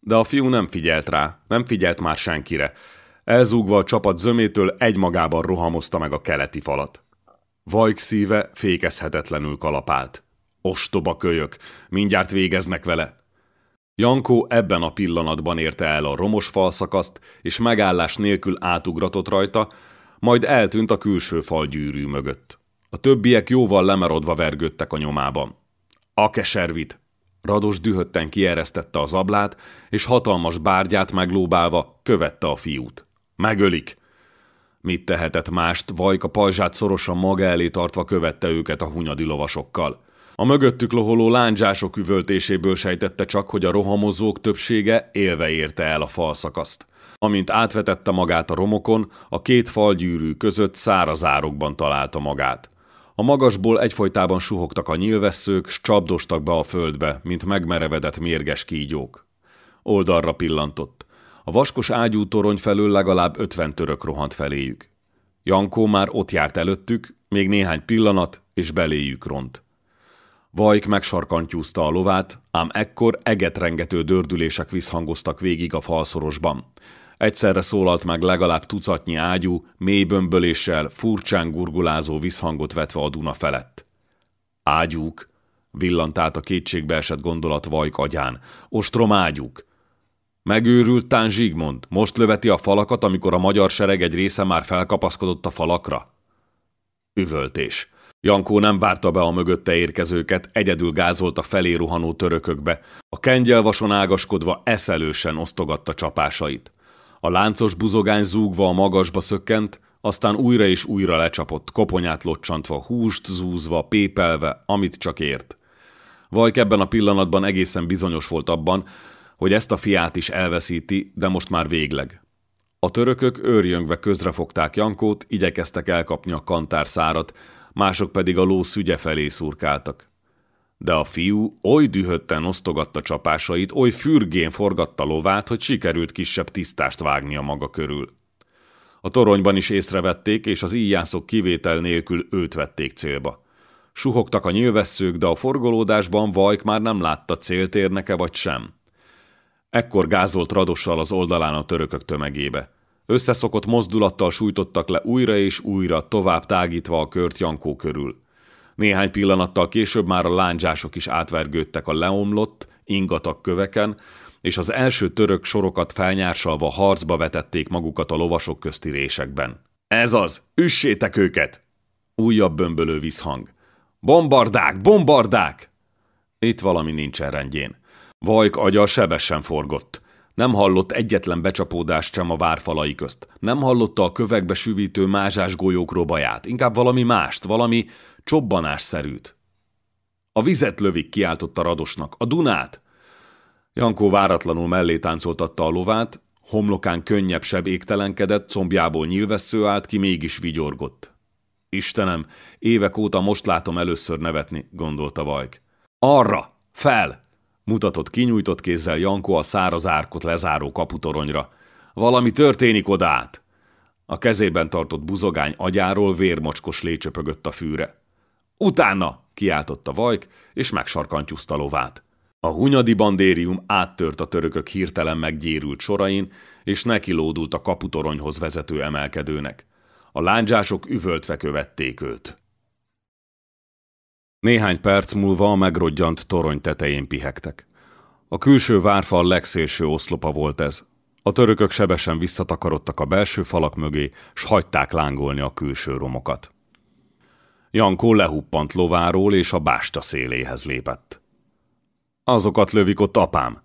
De a fiú nem figyelt rá, nem figyelt már senkire. Elzúgva a csapat zömétől egymagában rohamozta meg a keleti falat. Vajk szíve fékezhetetlenül kalapált. Ostoba kölyök, mindjárt végeznek vele. Jankó ebben a pillanatban érte el a romos falszakaszt, és megállás nélkül átugratott rajta, majd eltűnt a külső fal gyűrű mögött. A többiek jóval lemerodva vergődtek a nyomában. A keservit! Rados dühötten kieresztette az ablát, és hatalmas bárgyát meglóbálva követte a fiút. Megölik! Mit tehetett mást, Vajka pajzsát szorosan maga elé tartva követte őket a hunyadi lovasokkal. A mögöttük loholó lándzsások üvöltéséből sejtette csak, hogy a rohamozók többsége élve érte el a falszakaszt. Amint átvetette magát a romokon, a két falgyűrű között száraz árokban találta magát. A magasból egyfolytában suhogtak a nyilvesszők, s csapdostak be a földbe, mint megmerevedett mérges kígyók. Oldalra pillantott. A vaskos ágyú torony felől legalább ötven török rohant feléjük. Jankó már ott járt előttük, még néhány pillanat, és beléjük ront. Vajk megsarkantyúzta a lovát, ám ekkor egetrengető dördülések visszhangoztak végig a falszorosban. Egyszerre szólalt meg legalább tucatnyi ágyú, mély bömböléssel, furcsán gurgulázó visszhangot vetve a Duna felett. Ágyúk, villant át a kétségbeesett gondolat Vajk agyán. Ostrom ágyúk. Megőrült Tán Zsigmond, most löveti a falakat, amikor a magyar sereg egy része már felkapaszkodott a falakra? Üvöltés. Jankó nem várta be a mögötte érkezőket, egyedül gázolt a felé ruhanó törökökbe. A kengyelvason ágaskodva eszelősen osztogatta csapásait. A láncos buzogány zúgva a magasba szökkent, aztán újra és újra lecsapott, koponyát locsantva, húst zúzva, pépelve, amit csak ért. Vajk ebben a pillanatban egészen bizonyos volt abban, hogy ezt a fiát is elveszíti, de most már végleg. A törökök őrjöngve közrefogták Jankót, igyekeztek elkapni a kantárszárat, mások pedig a ló szügye felé szurkáltak. De a fiú oly dühötten osztogatta csapásait, oly fürgén forgatta lovát, hogy sikerült kisebb tisztást vágni a maga körül. A toronyban is észrevették, és az íjászok kivétel nélkül őt vették célba. Suhogtak a nyilvesszők, de a forgolódásban Vajk már nem látta célt érneke vagy sem. Ekkor gázolt Radossal az oldalán a törökök tömegébe. Összeszokott mozdulattal sújtottak le újra és újra, tovább tágítva a kört Jankó körül. Néhány pillanattal később már a lándzsások is átvergődtek a leomlott, ingatag köveken, és az első török sorokat felnyársalva harcba vetették magukat a lovasok közti résekben. Ez az! Üssétek őket! Újabb bömbölő visszhang. Bombardák! Bombardák! Itt valami nincsen rendjén. Vajk agya sebesen forgott. Nem hallott egyetlen becsapódást sem a várfalai közt. Nem hallotta a kövekbe süvítő mázsás golyók robaját. Inkább valami mást, valami csobbanásszerűt. A vizet lövik, kiáltotta Radosnak. A Dunát! Jankó váratlanul mellé táncoltatta a lovát, homlokán könnyebb seb égtelenkedett, combjából nyilvessző állt ki, mégis vigyorgott. Istenem, évek óta most látom először nevetni, gondolta Vajk. Arra! Fel! Mutatott kinyújtott kézzel Jankó a száraz árkot lezáró kaputoronyra. Valami történik odát! A kezében tartott buzogány agyáról vérmocskos lécsöpögött a fűre. Utána! kiáltotta Vajk, és megsarkantyúzta lovát. A hunyadi bandérium áttört a törökök hirtelen meggyérült sorain, és nekilódult a kaputoronyhoz vezető emelkedőnek. A lándzsások üvöltve követték őt. Néhány perc múlva a megrodjant torony tetején pihegtek. A külső várfal legszélső oszlopa volt ez. A törökök sebesen visszatakarodtak a belső falak mögé, s hagyták lángolni a külső romokat. Jankó lehuppant lováról, és a básta széléhez lépett. Azokat lövik ott apám.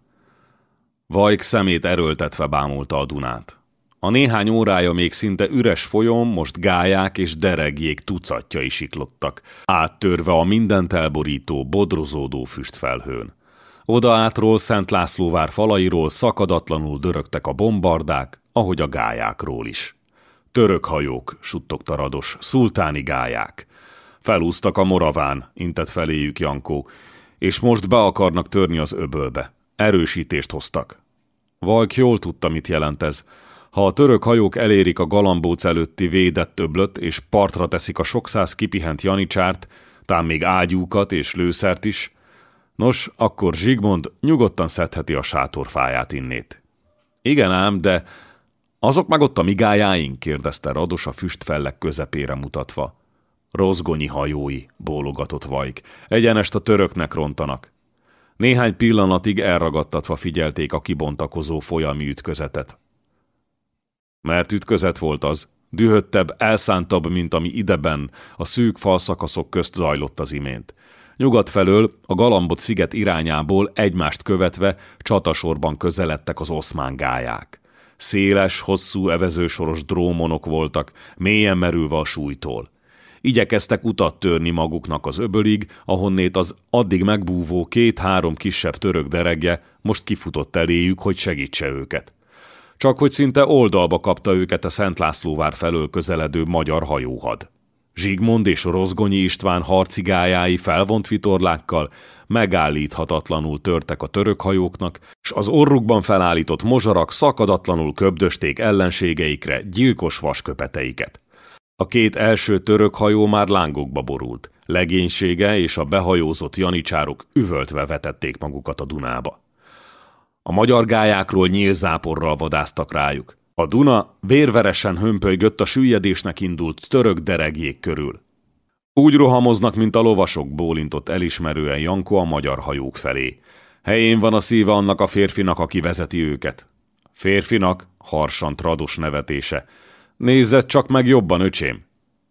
Vajk szemét erőltetve bámulta a Dunát. A néhány órája még szinte üres folyom, most gályák és deregjék tucatjai siklottak, áttörve a mindent elborító, bodrozódó füstfelhőn. Oda átról Szent Lászlóvár falairól szakadatlanul dörögtek a bombardák, ahogy a gályákról is. Török hajók, suttogta Rados, szultáni gályák. Felúztak a moraván, intett feléjük Jankó, és most be akarnak törni az öbölbe. Erősítést hoztak. Valk jól tudta, mit jelent ez. Ha a török hajók elérik a galambóc előtti védett öblöt, és partra teszik a sok száz kipihent janicsárt, tám még ágyúkat és lőszert is, nos, akkor Zsigmond nyugodtan szedheti a sátorfáját innét. Igen ám, de azok meg ott a migájáink? kérdezte Rados a füstfellek közepére mutatva. Rozgonyi hajói, bólogatott Vajk. Egyenest a töröknek rontanak. Néhány pillanatig elragadtatva figyelték a kibontakozó folyami ütközetet. Mert ütközet volt az, dühöttebb, elszántabb, mint ami ideben, a szűk falszakaszok közt zajlott az imént. Nyugat felől, a Galambot sziget irányából egymást követve csatasorban közeledtek az oszmán gályák. Széles, hosszú evezősoros drómonok voltak, mélyen merülve a súlytól. Igyekeztek utat törni maguknak az öbölig, ahonnét az addig megbúvó két-három kisebb török deregje most kifutott eléjük, hogy segítse őket. Csak hogy szinte oldalba kapta őket a Szent Lászlóvár felől közeledő magyar hajóhad. Zsigmond és Rozgonyi István harcigájái felvont vitorlákkal megállíthatatlanul törtek a török hajóknak, s az orrukban felállított mozsarak szakadatlanul köbdösték ellenségeikre gyilkos vasköpeteiket. A két első török hajó már lángokba borult. Legénysége és a behajózott janicsárok üvöltve vetették magukat a Dunába. A magyar gályákról nyílzáporral vadáztak rájuk. A Duna vérveresen hömpölygött a süllyedésnek indult török deregjék körül. Úgy rohamoznak, mint a lovasok, bólintott elismerően Janko a magyar hajók felé. Helyén van a szíve annak a férfinak, aki vezeti őket. Férfinak, harsant rados nevetése. Nézzet csak meg jobban, öcsém!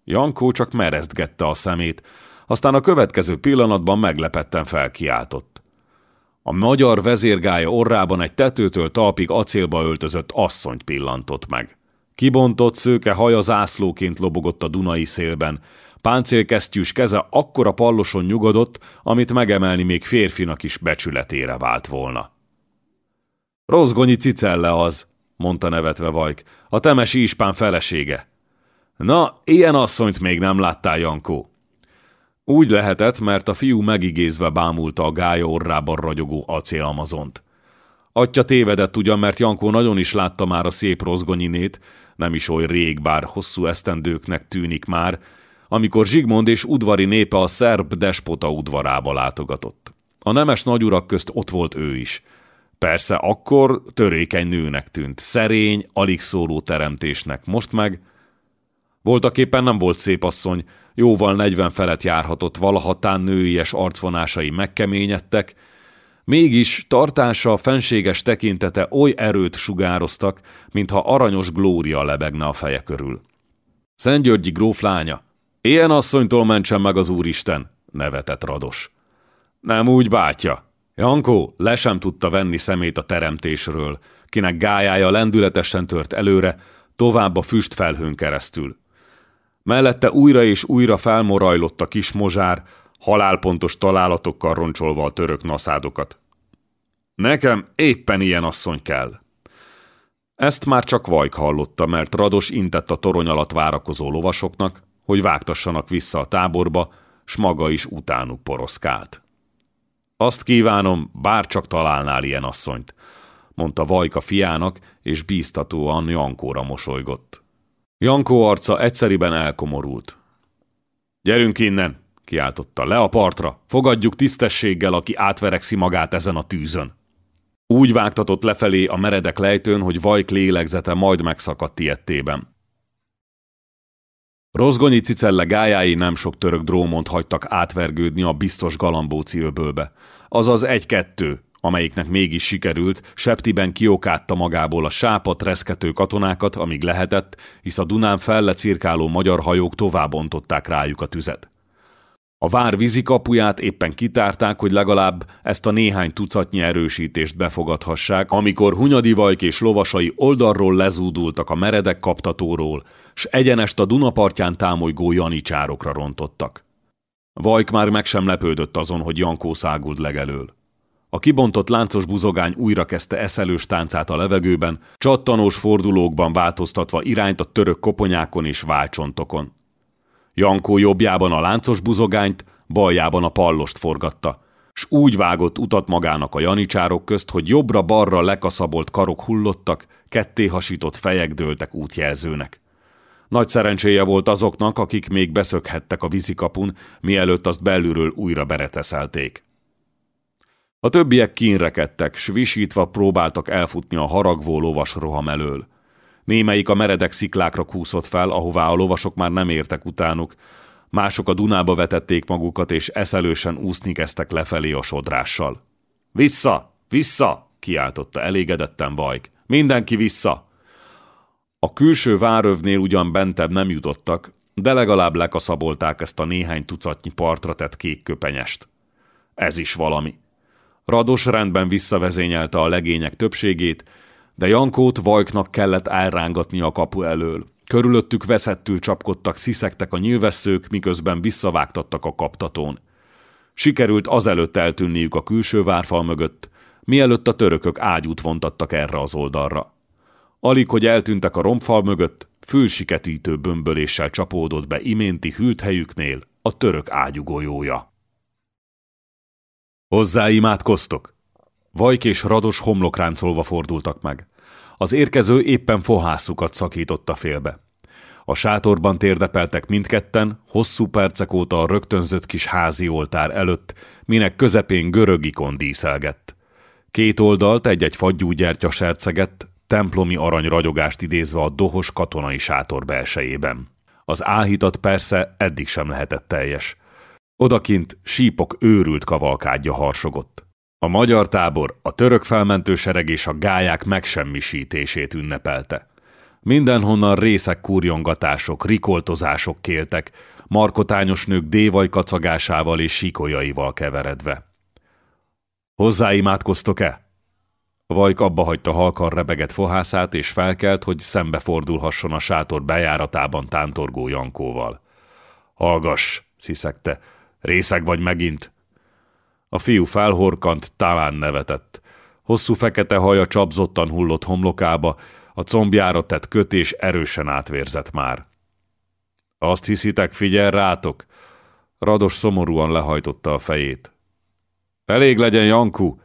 Jankó csak merezdgette a szemét, aztán a következő pillanatban meglepetten felkiáltott. A magyar vezérgája orrában egy tetőtől talpig acélba öltözött asszonyt pillantott meg. Kibontott szőke haja zászlóként lobogott a Dunai szélben, páncélkesztyűs keze akkora palloson nyugodott, amit megemelni még férfinak is becsületére vált volna. Rozgonyi cicelle az, mondta nevetve Vajk, a temesi ispán felesége. Na, ilyen asszonyt még nem láttál, Jankó. Úgy lehetett, mert a fiú megigézve bámulta a gája orrában ragyogó acélamazont. Atya tévedett ugyan, mert Jankó nagyon is látta már a szép rozgonyinét, nem is oly rég, bár hosszú esztendőknek tűnik már, amikor Zsigmond és udvari népe a szerb despota udvarába látogatott. A nemes nagyurak közt ott volt ő is – Persze akkor törékeny nőnek tűnt, szerény, alig szóló teremtésnek, most meg voltaképpen nem volt szép asszony, jóval negyven felett járhatott, valahatán nőies arcvonásai megkeményedtek, mégis tartása, fenséges tekintete oly erőt sugároztak, mintha aranyos glória lebegne a feje körül. Szentgyörgyi gróf lánya, ilyen asszonytól mentsen meg az úristen, nevetett Rados. Nem úgy, bátya, Jankó le sem tudta venni szemét a teremtésről, kinek gájája lendületesen tört előre, tovább a füstfelhőn keresztül. Mellette újra és újra felmorajlott a kis mozsár, halálpontos találatokkal roncsolva a török naszádokat. Nekem éppen ilyen asszony kell. Ezt már csak Vajk hallotta, mert Rados intett a torony alatt várakozó lovasoknak, hogy vágtassanak vissza a táborba, s maga is utánuk poroszkált. Azt kívánom, bár csak találnál ilyen asszonyt, mondta Vajka fiának, és bíztatóan Jankóra mosolygott. Jankó arca egyszeriben elkomorult. Gyerünk innen, kiáltotta, le a partra, fogadjuk tisztességgel, aki átverekszi magát ezen a tűzön. Úgy vágtatott lefelé a meredek lejtőn, hogy Vajk lélegzete majd megszakadt ilyettében. Rozgonyi cicelle gájái nem sok török drómont hagytak átvergődni a biztos galambóci öbölbe. Azaz egy-kettő, amelyiknek mégis sikerült, septiben kiokátta magából a sápat, reszkető katonákat, amíg lehetett, hisz a Dunán felle cirkáló magyar hajók tovább ontották rájuk a tüzet. A vár vízikapuját éppen kitárták, hogy legalább ezt a néhány tucatnyi erősítést befogadhassák, amikor Hunyadi Vajk és lovasai oldalról lezúdultak a meredek kaptatóról, s egyenest a Dunapartján támolygó janicsárokra rontottak. Vajk már meg sem lepődött azon, hogy Jankó száguld legelől. A kibontott láncos buzogány újra kezdte eszelős táncát a levegőben, csattanós fordulókban változtatva irányt a török koponyákon és válcsontokon. Jankó jobbjában a láncos buzogányt, baljában a pallost forgatta, s úgy vágott utat magának a janicsárok közt, hogy jobbra-balra lekaszabolt karok hullottak, ketté hasított fejek dőltek útjelzőnek. Nagy szerencséje volt azoknak, akik még beszökhettek a vízikapun, mielőtt azt belülről újra bereteszelték. A többiek kínrekedtek, s visítva próbáltak elfutni a haragvó lovas roham elől. Némelyik a meredek sziklákra kúszott fel, ahová a lovasok már nem értek utánuk, mások a Dunába vetették magukat, és eszelősen úszni kezdtek lefelé a sodrással. Vissza! Vissza! kiáltotta elégedetten Bajk. Mindenki vissza! A külső várövnél ugyan bentebb nem jutottak, de legalább lekaszabolták ezt a néhány tucatnyi partra tett kék köpenyest. Ez is valami. Rados rendben visszavezényelte a legények többségét, De Jankót Vajknak kellett elrángatni a kapu elől. Körülöttük veszettül csapkodtak, sziszegtek a nyilvesszők, miközben visszavágtattak a kaptatón. Sikerült azelőtt eltűnniük a külső várfal mögött, mielőtt a törökök ágyút vontattak erre az oldalra. Alig, hogy eltűntek a rompfal mögött, fülsiketítő bömböléssel csapódott be iménti hűlt helyüknél a török ágyugójója. Hozzáimádkoztok! Vajk és Rados homlokráncolva fordultak meg. Az érkező éppen fohászukat szakította félbe. A sátorban térdepeltek mindketten, hosszú percek óta a rögtönzött kis házi oltár előtt, minek közepén görög ikon díszelgett. Két oldalt egy-egy fagyúgyertya sercegett, templomi arany ragyogást idézve a dohos katonai sátor belsejében. Az áhítat persze eddig sem lehetett teljes. Odakint sípok őrült kavalkádja harsogott. A magyar tábor a török felmentősereg és a gályák megsemmisítését ünnepelte. Mindenhonnan részek kurjongatások, rikoltozások kéltek, markotányos nők dévaj kacagásával és sikolyaival keveredve. Hozzáimádkoztok-e? Vajk abba hagyta halkan rebegett fohászát, és felkelt, hogy szembefordulhasson a sátor bejáratában tántorgó Jankóval. Hallgass, sziszegte, részeg vagy megint? A fiú felhorkant, talán nevetett. Hosszú fekete haja csapzottan hullott homlokába, a combjára tett kötés erősen átvérzett már. Azt hiszitek, figyel rátok? Rados szomorúan lehajtotta a fejét. Elég legyen, Janku,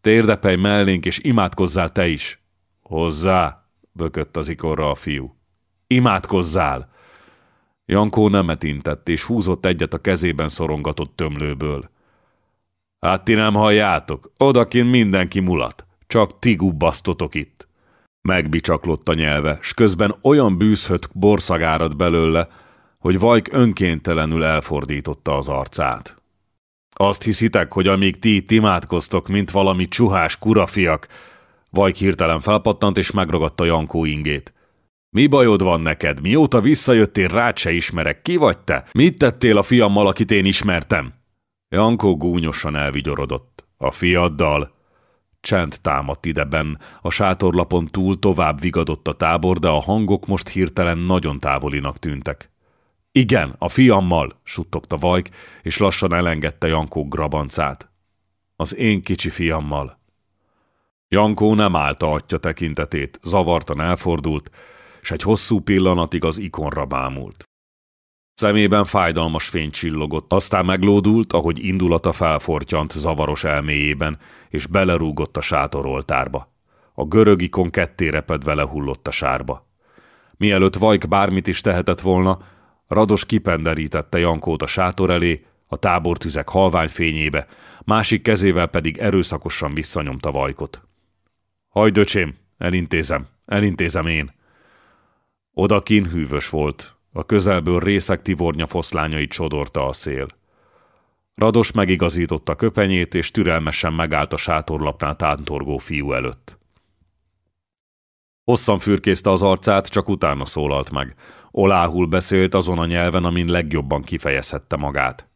térdepej mellénk, és imádkozzál te is. Hozzá, bökött az ikorra a fiú. Imádkozzál! Jankó nemet intett, és húzott egyet a kezében szorongatott tömlőből. Hát ti nem halljátok, odakin mindenki mulat, csak ti gubbasztotok itt. Megbicsaklott a nyelve, s közben olyan bűzhött borszagárad belőle, hogy Vajk önkéntelenül elfordította az arcát. Azt hiszitek, hogy amíg ti imádkoztok, mint valami csuhás kurafiak, Vajk hirtelen felpattant és megragadta Jankó ingét. Mi bajod van neked? Mióta visszajöttél, rád se ismerek. Ki vagy te? Mit tettél a fiammal, akit én ismertem? Jankó gúnyosan elvigyorodott. A fiaddal? Csend támadt ideben, a sátorlapon túl tovább vigadott a tábor, de a hangok most hirtelen nagyon távolinak tűntek. Igen, a fiammal, suttogta Vajk, és lassan elengedte Jankó grabancát. Az én kicsi fiammal. Jankó nem állta atya tekintetét, zavartan elfordult, és egy hosszú pillanatig az ikonra bámult. Szemében fájdalmas fény csillogott, aztán meglódult, ahogy indulata felfortyant zavaros elméjében, és belerúgott a sátoroltárba. A görög ikon ketté repedve lehullott a sárba. Mielőtt Vajk bármit is tehetett volna, Rados kipenderítette Jankót a sátor elé, a tábortüzek halvány fényébe, másik kezével pedig erőszakosan visszanyomta Vajkot. Hajdöcsém, elintézem, elintézem én. Odakin hűvös volt, a közelből részek tivornya foszlányait sodorta a szél. Rados megigazította köpenyét, és türelmesen megállt a sátorlapnál tántorgó fiú előtt. Hosszan fürkészte az arcát, csak utána szólalt meg. Oláhul beszélt azon a nyelven, amin legjobban kifejezhette magát.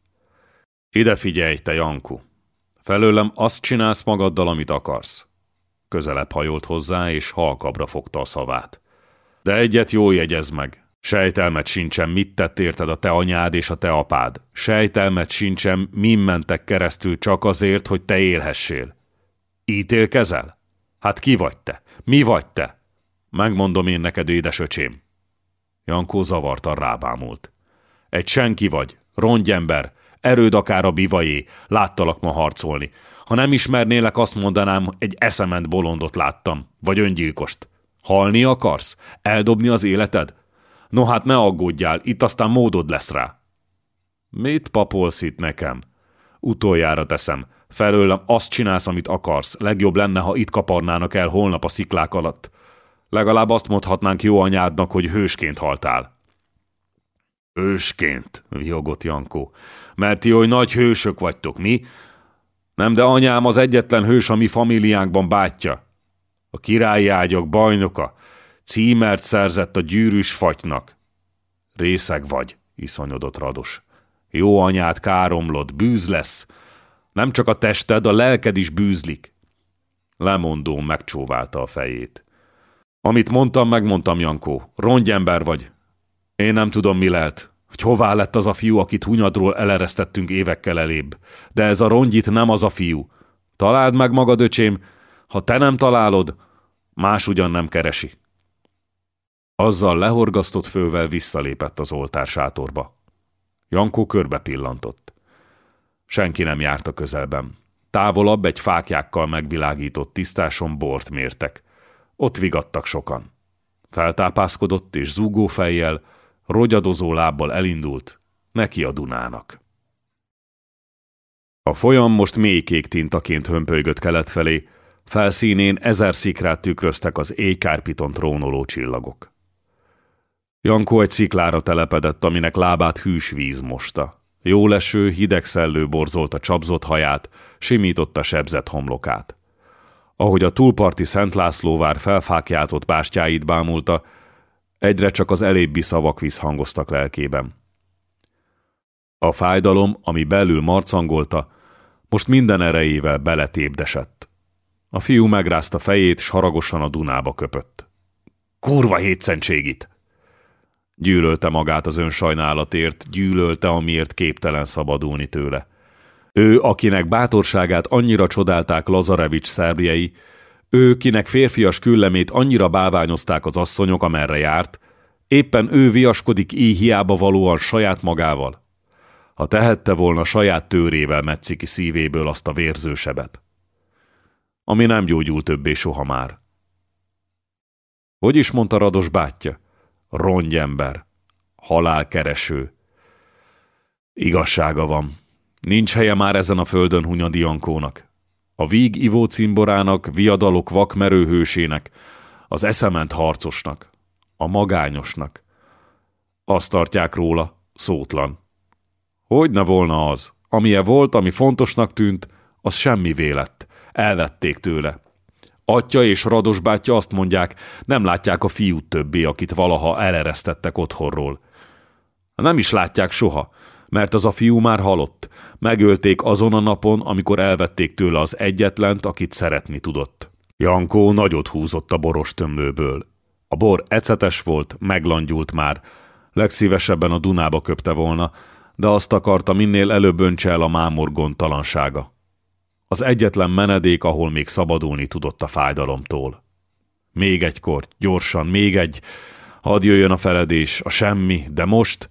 Ide figyelj, te Janku! Felőlem azt csinálsz magaddal, amit akarsz. Közelebb hajolt hozzá, és halkabra fogta a szavát. De egyet jól jegyez meg. Sejtelmet sincsen, mit tett érted a te anyád és a te apád. Sejtelmet sincsen, min mentek keresztül csak azért, hogy te élhessél. Ítélkezel? Hát ki vagy te? Mi vagy te? Megmondom én neked, édesöcsém. Jankó zavartan rábámult. Egy senki vagy, rongyember, erőd akár a bivajé, láttalak ma harcolni. Ha nem ismernélek, azt mondanám, egy eszement bolondot láttam, vagy öngyilkost. Halni akarsz? Eldobni az életed? No hát ne aggódjál, itt aztán módod lesz rá. Mit papolsz itt nekem? Utoljára teszem. Felőlem azt csinálsz, amit akarsz. Legjobb lenne, ha itt kaparnának el holnap a sziklák alatt. Legalább azt mondhatnánk jó anyádnak, hogy hősként haltál. Hősként, vihogott Jankó. Mert ti oly nagy hősök vagytok, mi? Nem, de anyám az egyetlen hős a mi famíliánkban bátyja. A királyi ágyak bajnoka, Címert szerzett a gyűrűs fatynak. Részeg vagy, iszonyodott Rados. Jó anyát káromlott, bűz lesz. Nem csak a tested, a lelked is bűzlik. Lemondó megcsóválta a fejét. Amit mondtam, megmondtam, Jankó. Rongyember vagy. Én nem tudom, mi lehet, hogy hová lett az a fiú, akit hunyadról eleresztettünk évekkel elébb. De ez a rongyit nem az a fiú. Találd meg magad, öcsém, ha te nem találod, más ugyan nem keresi. Azzal lehorgasztott fővel visszalépett az oltár sátorba. Jankó körbe pillantott. Senki nem járt a közelben. Távolabb egy fákjákkal megvilágított tisztáson bort mértek. Ott vigadtak sokan. Feltápászkodott és zúgó fejjel, rogyadozó lábbal elindult, neki a Dunának. A folyam most mélykék tintaként hömpölygött kelet felé, felszínén ezer szikrát tükröztek az éjkárpiton trónoló csillagok. Jankó egy sziklára telepedett, aminek lábát hűs víz mosta. Jó leső, hideg szellő borzolta csapzott haját, simította sebzett homlokát. Ahogy a túlparti Szent Lászlóvár felfákjázott bástyáit bámulta, egyre csak az elébbi szavak visszhangoztak lelkében. A fájdalom, ami belül marcangolta, most minden erejével beletépdesett. A fiú megrázta fejét, s haragosan a Dunába köpött. Kurva hétszentségit! Gyűlölte magát az önsajnálatért, gyűlölte, amiért képtelen szabadulni tőle. Ő, akinek bátorságát annyira csodálták Lazarevics szerbjei, ő, kinek férfias küllemét annyira bálványozták az asszonyok, amerre járt, éppen ő viaskodik így hiába valóan saját magával. Ha tehette volna, saját tőrével metszi ki szívéből azt a vérzősebet. Ami nem gyógyul többé soha már. Hogy is mondta Rados bátyja? Rongyember. Halálkereső. Igazsága van. Nincs helye már ezen a földön Hunyadi Jankónak. A víg ivó cimborának, viadalok vakmerő hősének, az eszement harcosnak, a magányosnak. Azt tartják róla, szótlan. Hogy ne volna az? Amilyen volt, ami fontosnak tűnt, az semmi lett. Elvették tőle. Atya és Rados bátyja azt mondják, nem látják a fiút többé, akit valaha eleresztettek otthonról. Nem is látják soha, mert az a fiú már halott. Megölték azon a napon, amikor elvették tőle az egyetlent, akit szeretni tudott. Jankó nagyot húzott a boros tömlőből. A bor ecetes volt, meglangyult már. Legszívesebben a Dunába köpte volna, de azt akarta minél előbb öntse el a mámor gondtalansága. Az egyetlen menedék, ahol még szabadulni tudott a fájdalomtól. Még egykor, gyorsan, még egy, hadd jöjjön a feledés, a semmi, de most...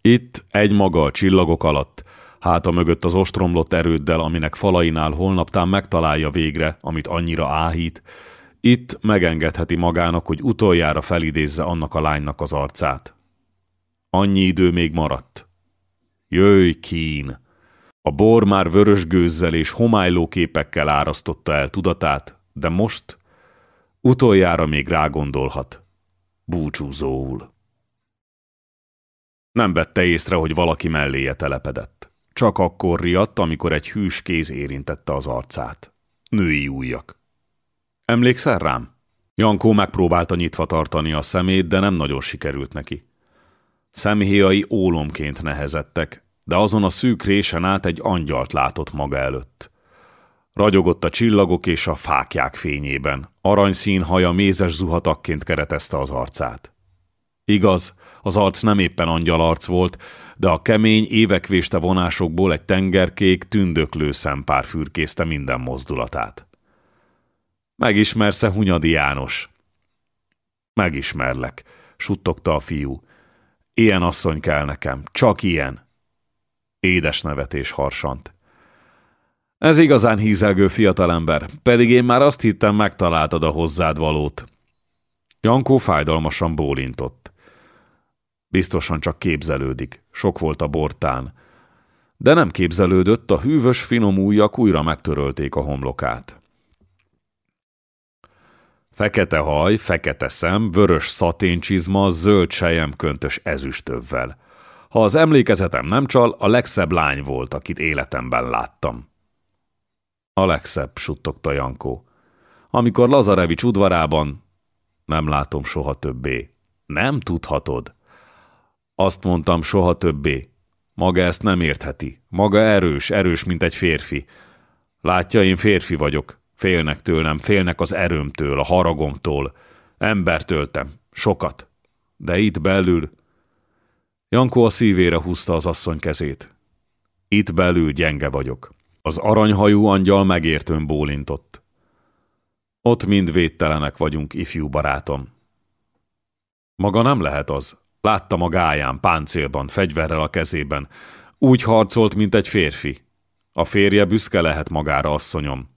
Itt, egy maga a csillagok alatt, háta mögött az ostromlott erőddel, aminek falainál holnaptán megtalálja végre, amit annyira áhít, itt megengedheti magának, hogy utoljára felidézze annak a lánynak az arcát. Annyi idő még maradt. Jöjj, kín! A bor már vörös gőzzel és homályló képekkel árasztotta el tudatát, de most utoljára még rágondolhat. Búcsúzóul. Nem vette észre, hogy valaki melléje telepedett. Csak akkor riadt, amikor egy hűs kéz érintette az arcát. Női ujjak. Emlékszel rám? Jankó megpróbálta nyitva tartani a szemét, de nem nagyon sikerült neki. Szemhéjai ólomként nehezettek, de azon a szűk résen át egy angyalt látott maga előtt. Ragyogott a csillagok és a fákják fényében, aranyszín haja mézes zuhatakként keretezte az arcát. Igaz, az arc nem éppen angyal arc volt, de a kemény, évekvéste vonásokból egy tengerkék, tündöklő szempár fürkészte minden mozdulatát. Megismersz-e Hunyadi János? Megismerlek, suttogta a fiú. Ilyen asszony kell nekem, csak ilyen. Édes nevetés harsant. Ez igazán hízelgő fiatalember, pedig én már azt hittem megtaláltad a hozzád valót. Jankó fájdalmasan bólintott. Biztosan csak képzelődik, sok volt a bortán. De nem képzelődött, a hűvös, finom ujjak újra megtörölték a homlokát. Fekete haj, fekete szem, vörös szaténcsizma, zöld sejem köntös ezüstövvel – ha az emlékezetem nem csal, a legszebb lány volt, akit életemben láttam. A legszebb, suttogta Jankó. Amikor Lazarevics udvarában... Nem látom soha többé. Nem tudhatod. Azt mondtam soha többé. Maga ezt nem értheti. Maga erős, erős, mint egy férfi. Látja, én férfi vagyok. Félnek tőlem, félnek az erőmtől, a haragomtól. Embertöltem, sokat. De itt belül... Jankó a szívére húzta az asszony kezét. Itt belül gyenge vagyok. Az aranyhajú angyal megértőn bólintott. Ott mind védtelenek vagyunk, ifjú barátom. Maga nem lehet az. Láttam a gáján, páncélban, fegyverrel a kezében. Úgy harcolt, mint egy férfi. A férje büszke lehet magára, asszonyom.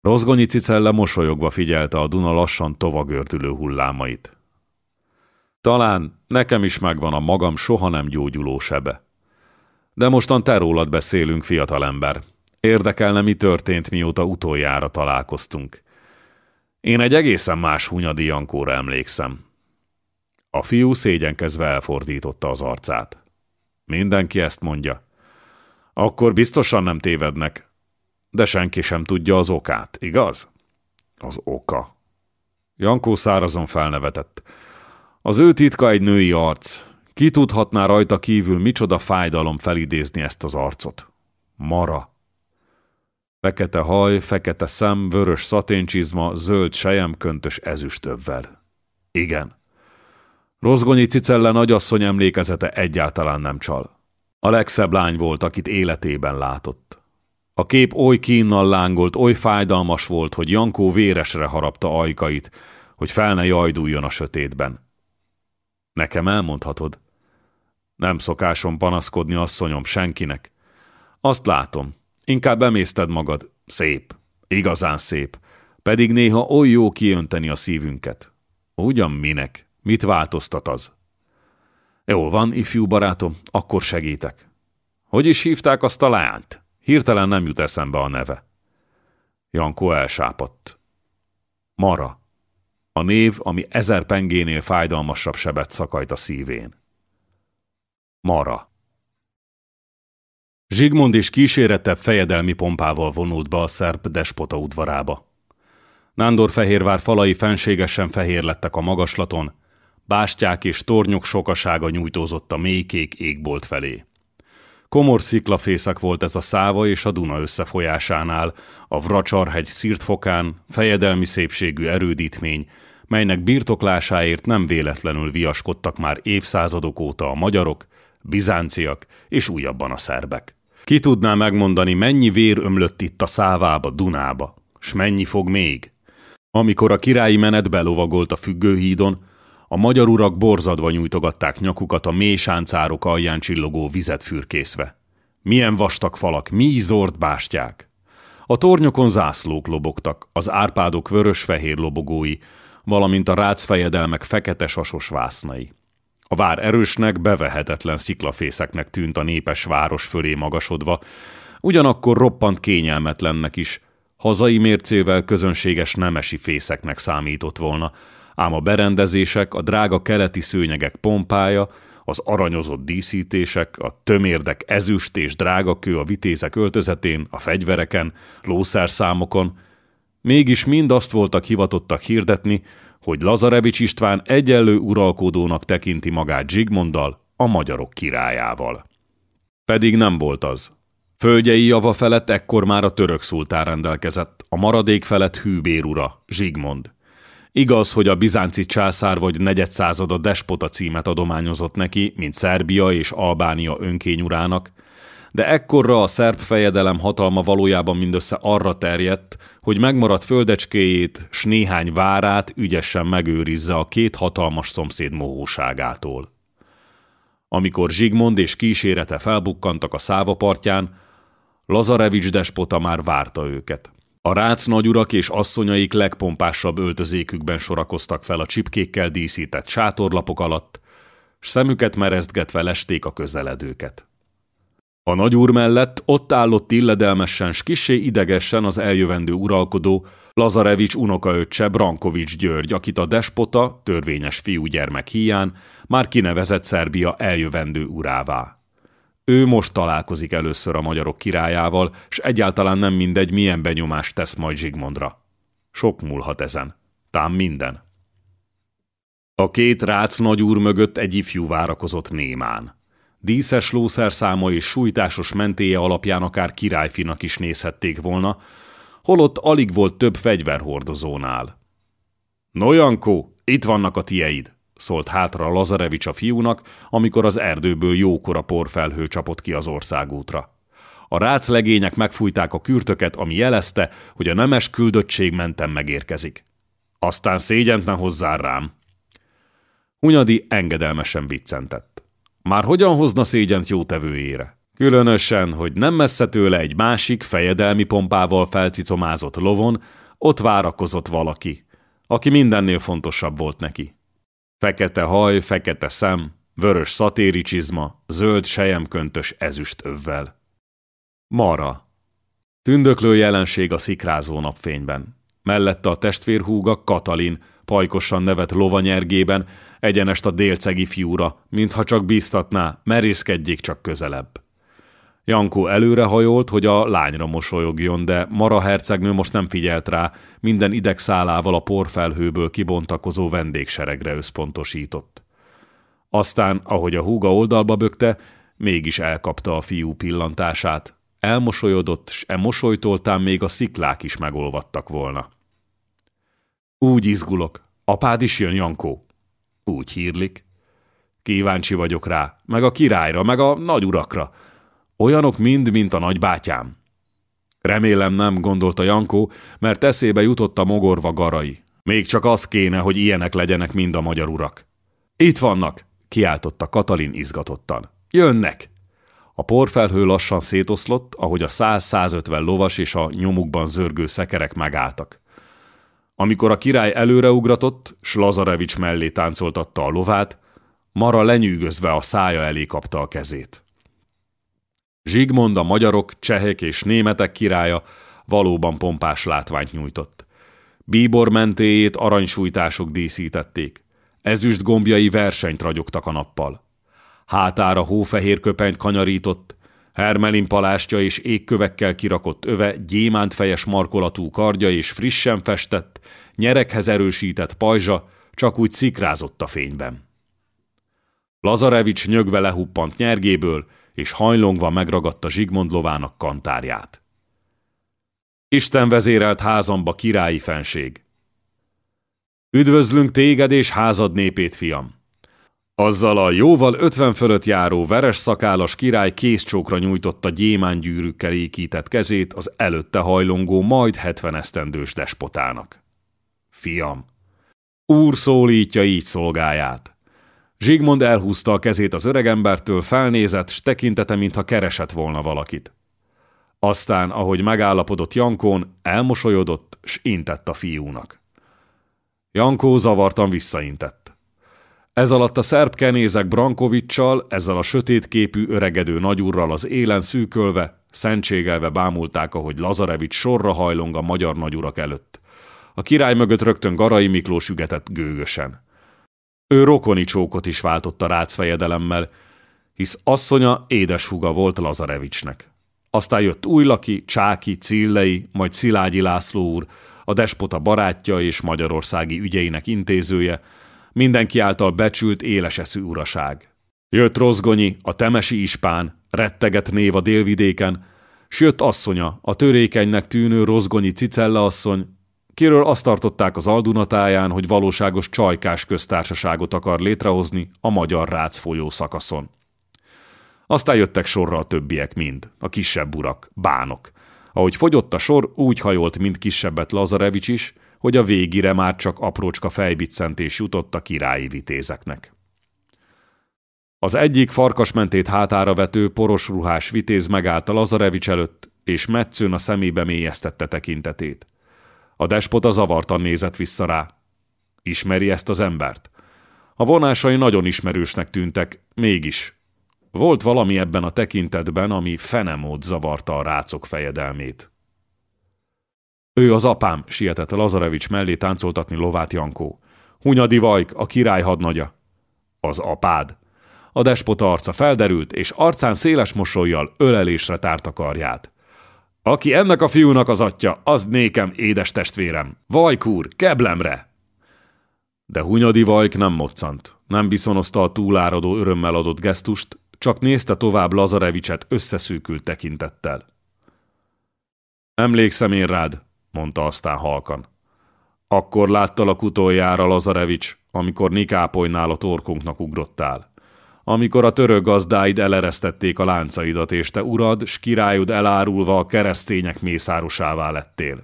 Rozgonyi Cicelle mosolyogva figyelte a Duna lassan tovagördülő hullámait. Talán nekem is megvan a magam soha nem gyógyuló sebe. De mostan te rólad beszélünk, fiatalember. Érdekelne, mi történt, mióta utoljára találkoztunk. Én egy egészen más Hunyadi Jankóra emlékszem. A fiú szégyenkezve elfordította az arcát. Mindenki ezt mondja. Akkor biztosan nem tévednek, de senki sem tudja az okát, igaz? Az oka. Jankó szárazon felnevetett. Az ő titka egy női arc. Ki tudhatná rajta kívül micsoda fájdalom felidézni ezt az arcot? Mara. Fekete haj, fekete szem, vörös szaténcsizma, zöld sejemköntös ezüstövvel. Igen. Rozgonyi Cicelle nagyasszony emlékezete egyáltalán nem csal. A legszebb lány volt, akit életében látott. A kép oly kínnal lángolt, oly fájdalmas volt, hogy Jankó véresre harapta ajkait, hogy fel ne jajduljon a sötétben. Nekem elmondhatod? Nem szokásom panaszkodni, asszonyom, senkinek. Azt látom, inkább emészted magad. Szép, igazán szép. Pedig néha oly jó kiönteni a szívünket. Ugyan minek? Mit változtat az? Jól van, ifjú barátom, akkor segítek. Hogy is hívták azt a lányt? Hirtelen nem jut eszembe a neve. Jankó elsápadt. Mara. A név, ami ezer pengénél fájdalmasabb sebet szakajt a szívén. Mara. Zsigmond is kíséretebb fejedelmi pompával vonult be a szerb despota udvarába. Nándorfehérvár falai fenségesen fehér lettek a magaslaton, bástyák és tornyok sokasága nyújtózott a mélykék égbolt felé. Komor sziklafészek volt ez a száva és a Duna összefolyásánál, a Vracsarhegy szirtfokán, fejedelmi szépségű erődítmény, melynek birtoklásáért nem véletlenül viaskodtak már évszázadok óta a magyarok, bizánciak és újabban a szerbek. Ki tudná megmondani, mennyi vér ömlött itt a szávába, Dunába, s mennyi fog még? Amikor a királyi menet belovagolt a függőhídon, a magyar urak borzadva nyújtogatták nyakukat a mély alján csillogó vizet fürkészve. Milyen vastag falak, mi zord bástyák! A tornyokon zászlók lobogtak, az árpádok vörös-fehér lobogói, valamint a rácfejedelmek fekete sasos vásznai. A vár erősnek, bevehetetlen sziklafészeknek tűnt a népes város fölé magasodva, ugyanakkor roppant kényelmetlennek is, hazai mércével közönséges nemesi fészeknek számított volna, ám a berendezések, a drága keleti szőnyegek pompája, az aranyozott díszítések, a tömérdek ezüst és drágakő a vitézek öltözetén, a fegyvereken, lószerszámokon, mégis mind azt voltak hivatottak hirdetni, hogy Lazarevics István egyenlő uralkodónak tekinti magát Zsigmonddal, a magyarok királyával. Pedig nem volt az. Földjei java felett ekkor már a török szultán rendelkezett, a maradék felett hűbér ura, Zsigmond. Igaz, hogy a bizánci császár vagy negyedszázada despota címet adományozott neki, mint Szerbia és Albánia önkényurának, de ekkorra a szerb fejedelem hatalma valójában mindössze arra terjedt, hogy megmaradt földecskéjét s néhány várát ügyesen megőrizze a két hatalmas szomszéd mohóságától. Amikor Zsigmond és kísérete felbukkantak a szávapartján, Lazarevics despota már várta őket. A rác nagyurak és asszonyaik legpompásabb öltözékükben sorakoztak fel a csipkékkel díszített sátorlapok alatt, s szemüket mereztgetve lesték a közeledőket. A nagyúr mellett ott állott illedelmesen s kissé idegesen az eljövendő uralkodó Lazarevics unokaöccse Brankovics György, akit a despota, törvényes fiúgyermek hiány már kinevezett Szerbia eljövendő urává. Ő most találkozik először a magyarok királyával, s egyáltalán nem mindegy, milyen benyomást tesz majd Zsigmondra. Sok múlhat ezen. Tám minden. A két rác nagyúr mögött egy ifjú várakozott némán. Díszes lószerszáma és sújtásos mentéje alapján akár királyfinak is nézhették volna, holott alig volt több fegyverhordozónál. No, Jankó, itt vannak a tieid, szólt hátra Lazarevics a fiúnak, amikor az erdőből jókora porfelhő csapott ki az országútra. A ráclegények megfújták a kürtöket, ami jelezte, hogy a nemes küldöttség mentem megérkezik. Aztán szégyent ne hozzá rám. Hunyadi engedelmesen viccentett. Már hogyan hozna szégyent jótevőjére? Különösen, hogy nem messze tőle egy másik fejedelmi pompával felcicomázott lovon, ott várakozott valaki, aki mindennél fontosabb volt neki. Fekete haj, fekete szem, vörös szatéri csizma, zöld sejemköntös ezüst övvel. Mara. Tündöklő jelenség a szikrázó napfényben. Mellette a testvérhúga Katalin, pajkosan nevet lovanyergében, egyenest a délcegi fiúra, mintha csak bíztatná, merészkedjék csak közelebb. Jankó előrehajolt, hogy a lányra mosolyogjon, de Mara hercegnő most nem figyelt rá, minden idegszálával a porfelhőből kibontakozó vendégseregre összpontosított. Aztán, ahogy a húga oldalba bökte, mégis elkapta a fiú pillantását. Elmosolyodott, s e mosolytoltán még a sziklák is megolvadtak volna. Úgy izgulok. Apád is jön, Jankó? Úgy hírlik. Kíváncsi vagyok rá, meg a királyra, meg a nagyurakra. Olyanok mind, mint a nagybátyám. Remélem nem, gondolta Jankó, mert eszébe jutott a mogorva garai. Még csak az kéne, hogy ilyenek legyenek mind a magyar urak. Itt vannak, kiáltotta Katalin izgatottan. Jönnek! A porfelhő lassan szétoszlott, ahogy a 100-150 lovas és a nyomukban zörgő szekerek megálltak. Amikor a király előreugratott, s Lazarevics mellé táncoltatta a lovát, Mara lenyűgözve a szája elé kapta a kezét. Zsigmond a magyarok, csehek és németek királya valóban pompás látványt nyújtott. Bíbor mentéjét aranysújtások díszítették. Ezüst gombjai versenyt ragyogtak a nappal. Hátára hófehér köpenyt kanyarított, Hermelin palástja és égkövekkel kirakott öve, gyémántfejes markolatú kardja és frissen festett, nyerekhez erősített pajzsa csak úgy szikrázott a fényben. Lazarevics nyögve lehuppant nyergéből, és hajlongva megragadta Zsigmond lovának kantárját. Isten vezérelt házamba királyi fenség. Üdvözlünk téged és házad népét, fiam! Azzal a jóval ötven fölött járó veres szakálas király készcsókra nyújtotta gyémángyűrűkkel ékített kezét az előtte hajlongó majd hetven esztendős despotának. Fiam! Úr szólítja így szolgáját. Zsigmond elhúzta a kezét az öregembertől, felnézett, s tekintete, mintha keresett volna valakit. Aztán, ahogy megállapodott Jankón, elmosolyodott, s intett a fiúnak. Jankó zavartan visszaintett. Ez alatt a szerb kenézek Brankovicsal, ezzel a sötétképű öregedő nagyurral az élen szűkölve, szentségelve bámulták, ahogy Lazarevics sorra hajlong a magyar nagyurak előtt. A király mögött rögtön Garai Miklós ügetett gőgösen. Ő rokoni csókot is váltott a rácfejedelemmel, hisz asszonya édeshuga volt Lazarevicsnek. Aztán jött Újlaki, Csáki, Cillei, majd Szilágyi László úr, a despota barátja és magyarországi ügyeinek intézője, mindenki által becsült éleseszű uraság. Jött Rozgonyi, a temesi ispán, retteget név a délvidéken, s jött asszonya, a törékenynek tűnő Rozgonyi Cicella asszony, kiről azt tartották az aldunatáján, hogy valóságos csajkás köztársaságot akar létrehozni a magyar rác folyó szakaszon. Aztán jöttek sorra a többiek mind, a kisebb urak, bánok. Ahogy fogyott a sor, úgy hajolt mind kisebbet Lazarevics is, hogy a végire már csak aprócska fejbiccentés jutott a királyi vitézeknek. Az egyik farkasmentét hátára vető poros ruhás vitéz megállt a Lazarevics előtt, és metszőn a szemébe mélyeztette tekintetét. A despota zavartan nézett vissza rá. Ismeri ezt az embert? A vonásai nagyon ismerősnek tűntek, mégis. Volt valami ebben a tekintetben, ami fenemód zavarta a rácok fejedelmét. Ő az apám, sietett Lazarevics mellé táncoltatni lovát Jankó. Hunyadi Vajk, a király hadnagya. Az apád. A despota arca felderült, és arcán széles mosolyjal ölelésre tárta karját. Aki ennek a fiúnak az atya, az nékem édes testvérem. Vajkúr, keblemre! De Hunyadi Vajk nem moccant, nem viszonozta a túláradó örömmel adott gesztust, csak nézte tovább Lazarevicset összeszűkült tekintettel. Emlékszem én rád, mondta aztán halkan. Akkor láttalak utoljára, Lazarevics, amikor Nikápolynál a torkunknak ugrottál. Amikor a török gazdáid eleresztették a láncaidat, és te urad, s királyod elárulva a keresztények mészárosává lettél.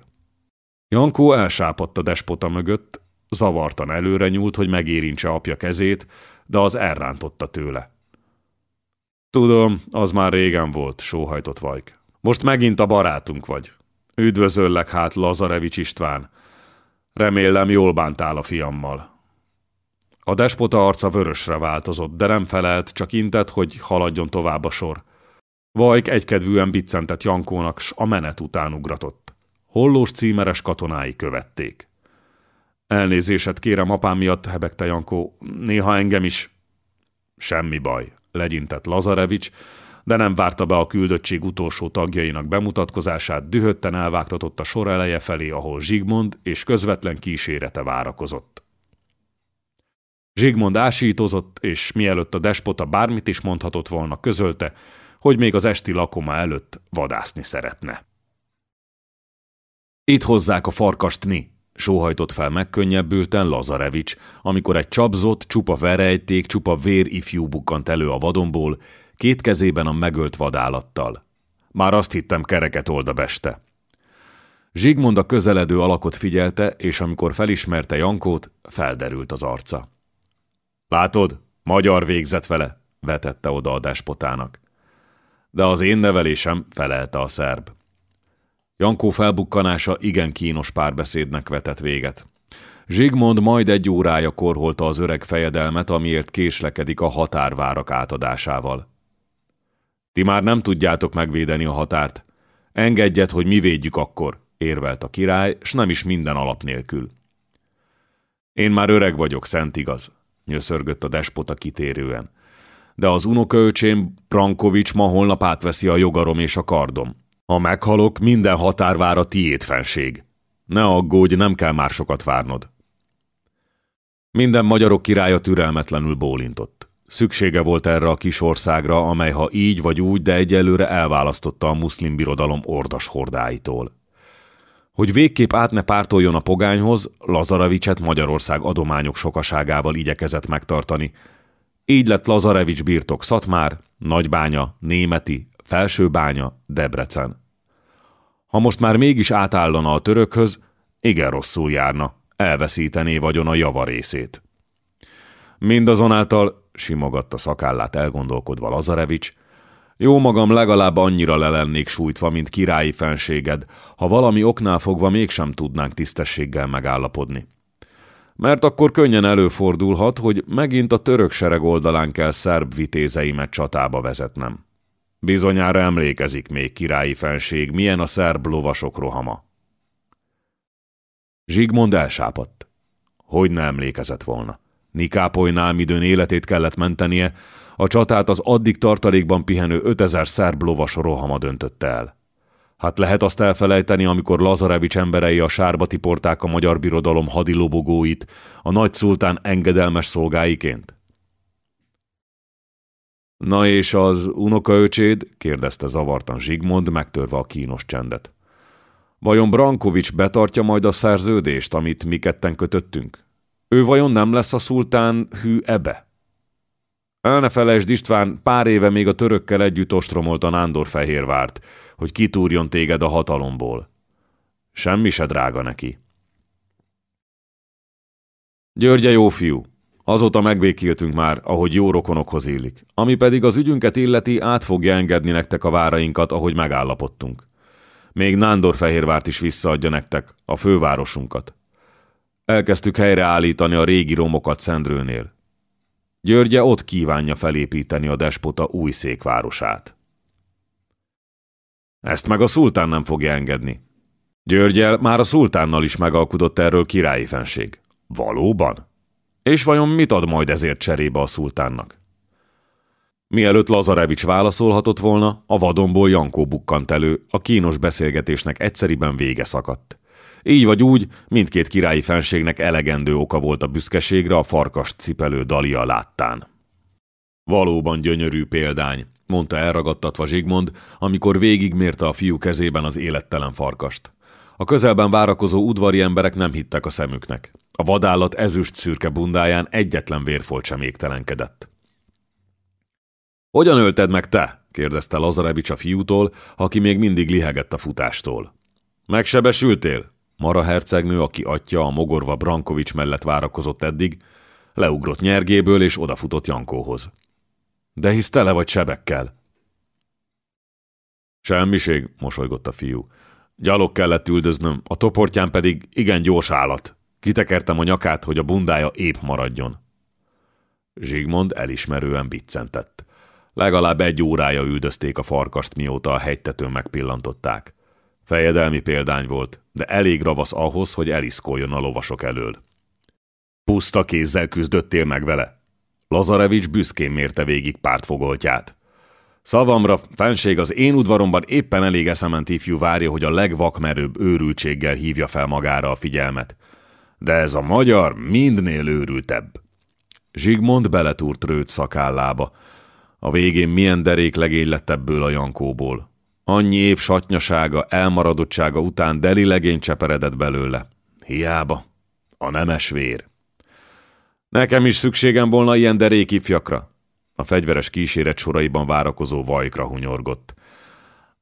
Jankó elsápadt a despota mögött, zavartan előre nyúlt, hogy megérintse apja kezét, de az elrántotta tőle. Tudom, az már régen volt, sóhajtott Vajk. Most megint a barátunk vagy. Üdvözöllek hát, Lazarevics István. Remélem jól bántál a fiammal. A despota arca vörösre változott, de nem felelt, csak intett, hogy haladjon tovább a sor. Vajk egykedvűen biccentett Jankónak, s a menet után ugratott. Hollós címeres katonái követték. Elnézéset kérem apám miatt, hebegte Jankó, néha engem is. Semmi baj, legyintett Lazarevics, de nem várta be a küldöttség utolsó tagjainak bemutatkozását, dühötten elvágtatott a sor eleje felé, ahol Zsigmond és közvetlen kísérete várakozott. Zsigmond ásítozott, és mielőtt a despota bármit is mondhatott volna, közölte, hogy még az esti lakoma előtt vadászni szeretne. Itt hozzák a farkast ni, sóhajtott fel megkönnyebbülten Lazarevics, amikor egy csapzott, csupa verejték, csupa vér ifjú bukkant elő a vadonból, két kezében a megölt vadállattal. Már azt hittem kereket old a beste. Zsigmond a közeledő alakot figyelte, és amikor felismerte Jankót, felderült az arca. Látod, magyar végzett vele, vetette oda a despotának. De az én nevelésem, felelte a szerb. Jankó felbukkanása igen kínos párbeszédnek vetett véget. Zsigmond majd egy órája korholta az öreg fejedelmet, amiért késlekedik a határvárak átadásával. Ti már nem tudjátok megvédeni a határt. Engedjed, hogy mi védjük akkor, érvelt a király, s nem is minden alap nélkül. Én már öreg vagyok, szent igaz, nyöszörgött a despota kitérően. De az unokaöcsém Brankovics ma holnap átveszi a jogarom és a kardom. Ha meghalok, minden határvár a tiéd fenség. Ne aggódj, nem kell már sokat várnod. Minden magyarok királya türelmetlenül bólintott. Szüksége volt erre a kis országra, amely ha így vagy úgy, de egyelőre elválasztotta a muszlim birodalom ordas hordáitól. Hogy végképp át ne pártoljon a pogányhoz, Lazaravicset Magyarország adományok sokaságával igyekezett megtartani. Így lett Lazarevics birtok Szatmár, Nagybánya, Németi, Felsőbánya, Debrecen. Ha most már mégis átállana a törökhöz, igen rosszul járna, elveszítené vagyon a java részét. Mindazonáltal, simogatta szakállát elgondolkodva Lazarevics, jó magam legalább annyira le lennék sújtva, mint királyi fenséged, ha valami oknál fogva mégsem tudnánk tisztességgel megállapodni. Mert akkor könnyen előfordulhat, hogy megint a török sereg oldalán kell szerb vitézeimet csatába vezetnem. Bizonyára emlékezik még királyi fenség, milyen a szerb lovasok rohama. Zsigmond elsápadt. Hogy ne emlékezett volna. Nikápolynál midőn életét kellett mentenie, a csatát az addig tartalékban pihenő 5000 szerb lovas rohama döntötte el. Hát lehet azt elfelejteni, amikor Lazarevics emberei a sárba tiporták a magyar birodalom hadilobogóit a nagy szultán engedelmes szolgáiként? Na és az unokaöcséd? kérdezte zavartan Zsigmond, megtörve a kínos csendet. Vajon Brankovics betartja majd a szerződést, amit mi ketten kötöttünk? Ő vajon nem lesz a szultán hű ebe? El ne felejtsd István, pár éve még a törökkel együtt ostromolta Nándor Fehérvárt, hogy kitúrjon téged a hatalomból. Semmi se drága neki. Györgye jó fiú, Azóta megbékéltünk már, ahogy jó rokonokhoz illik. Ami pedig az ügyünket illeti, át fogja engedni nektek a várainkat, ahogy megállapodtunk. Még Nándorfehérvárt is visszaadja nektek, a fővárosunkat. Elkezdtük helyreállítani a régi romokat Szendrőnél. Györgye ott kívánja felépíteni a despota új székvárosát. Ezt meg a szultán nem fogja engedni. Györgyel már a szultánnal is megalkudott erről királyi fenség. Valóban? És vajon mit ad majd ezért cserébe a szultánnak? Mielőtt Lazarevics válaszolhatott volna, a vadonból Jankó bukkant elő, a kínos beszélgetésnek egyszeriben vége szakadt. Így vagy úgy, mindkét királyi fenségnek elegendő oka volt a büszkeségre a farkast cipelő Dalia láttán. Valóban gyönyörű példány, mondta elragadtatva Zsigmond, amikor végigmérte a fiú kezében az élettelen farkast. A közelben várakozó udvari emberek nem hittek a szemüknek. A vadállat ezüst szürke bundáján egyetlen vérfolt sem égtelenkedett. Hogyan ölted meg te? kérdezte Lazarevics a fiútól, aki még mindig lihegett a futástól. Megsebesültél? Mara hercegnő, aki atya a mogorva Brankovics mellett várakozott eddig, leugrott nyergéből és odafutott Jankóhoz. De hisz tele vagy sebekkel. Semmiség, mosolygott a fiú. Gyalog kellett üldöznöm, a toportján pedig igen gyors állat. Kitekertem a nyakát, hogy a bundája épp maradjon. Zsigmond elismerően biccentett. Legalább egy órája üldözték a farkast, mióta a hegytetőn megpillantották. Fejedelmi példány volt, de elég ravasz ahhoz, hogy eliszkoljon a lovasok elől. Puszta kézzel küzdöttél meg vele. Lazarevics büszkén mérte végig pártfogoltját. Szavamra, fenség az én udvaromban éppen elég eszement ifjú várja, hogy a legvakmerőbb őrültséggel hívja fel magára a figyelmet. De ez a magyar mindnél őrültebb. Zsigmond beletúrt rőt szakállába. A végén milyen derék legény lett ebből a Jankóból. Annyi év satnyasága, elmaradottsága után deli legény cseperedett belőle. Hiába. A nemes vér. Nekem is szükségem volna ilyen derék ifjakra. A fegyveres kíséret soraiban várakozó vajkra hunyorgott.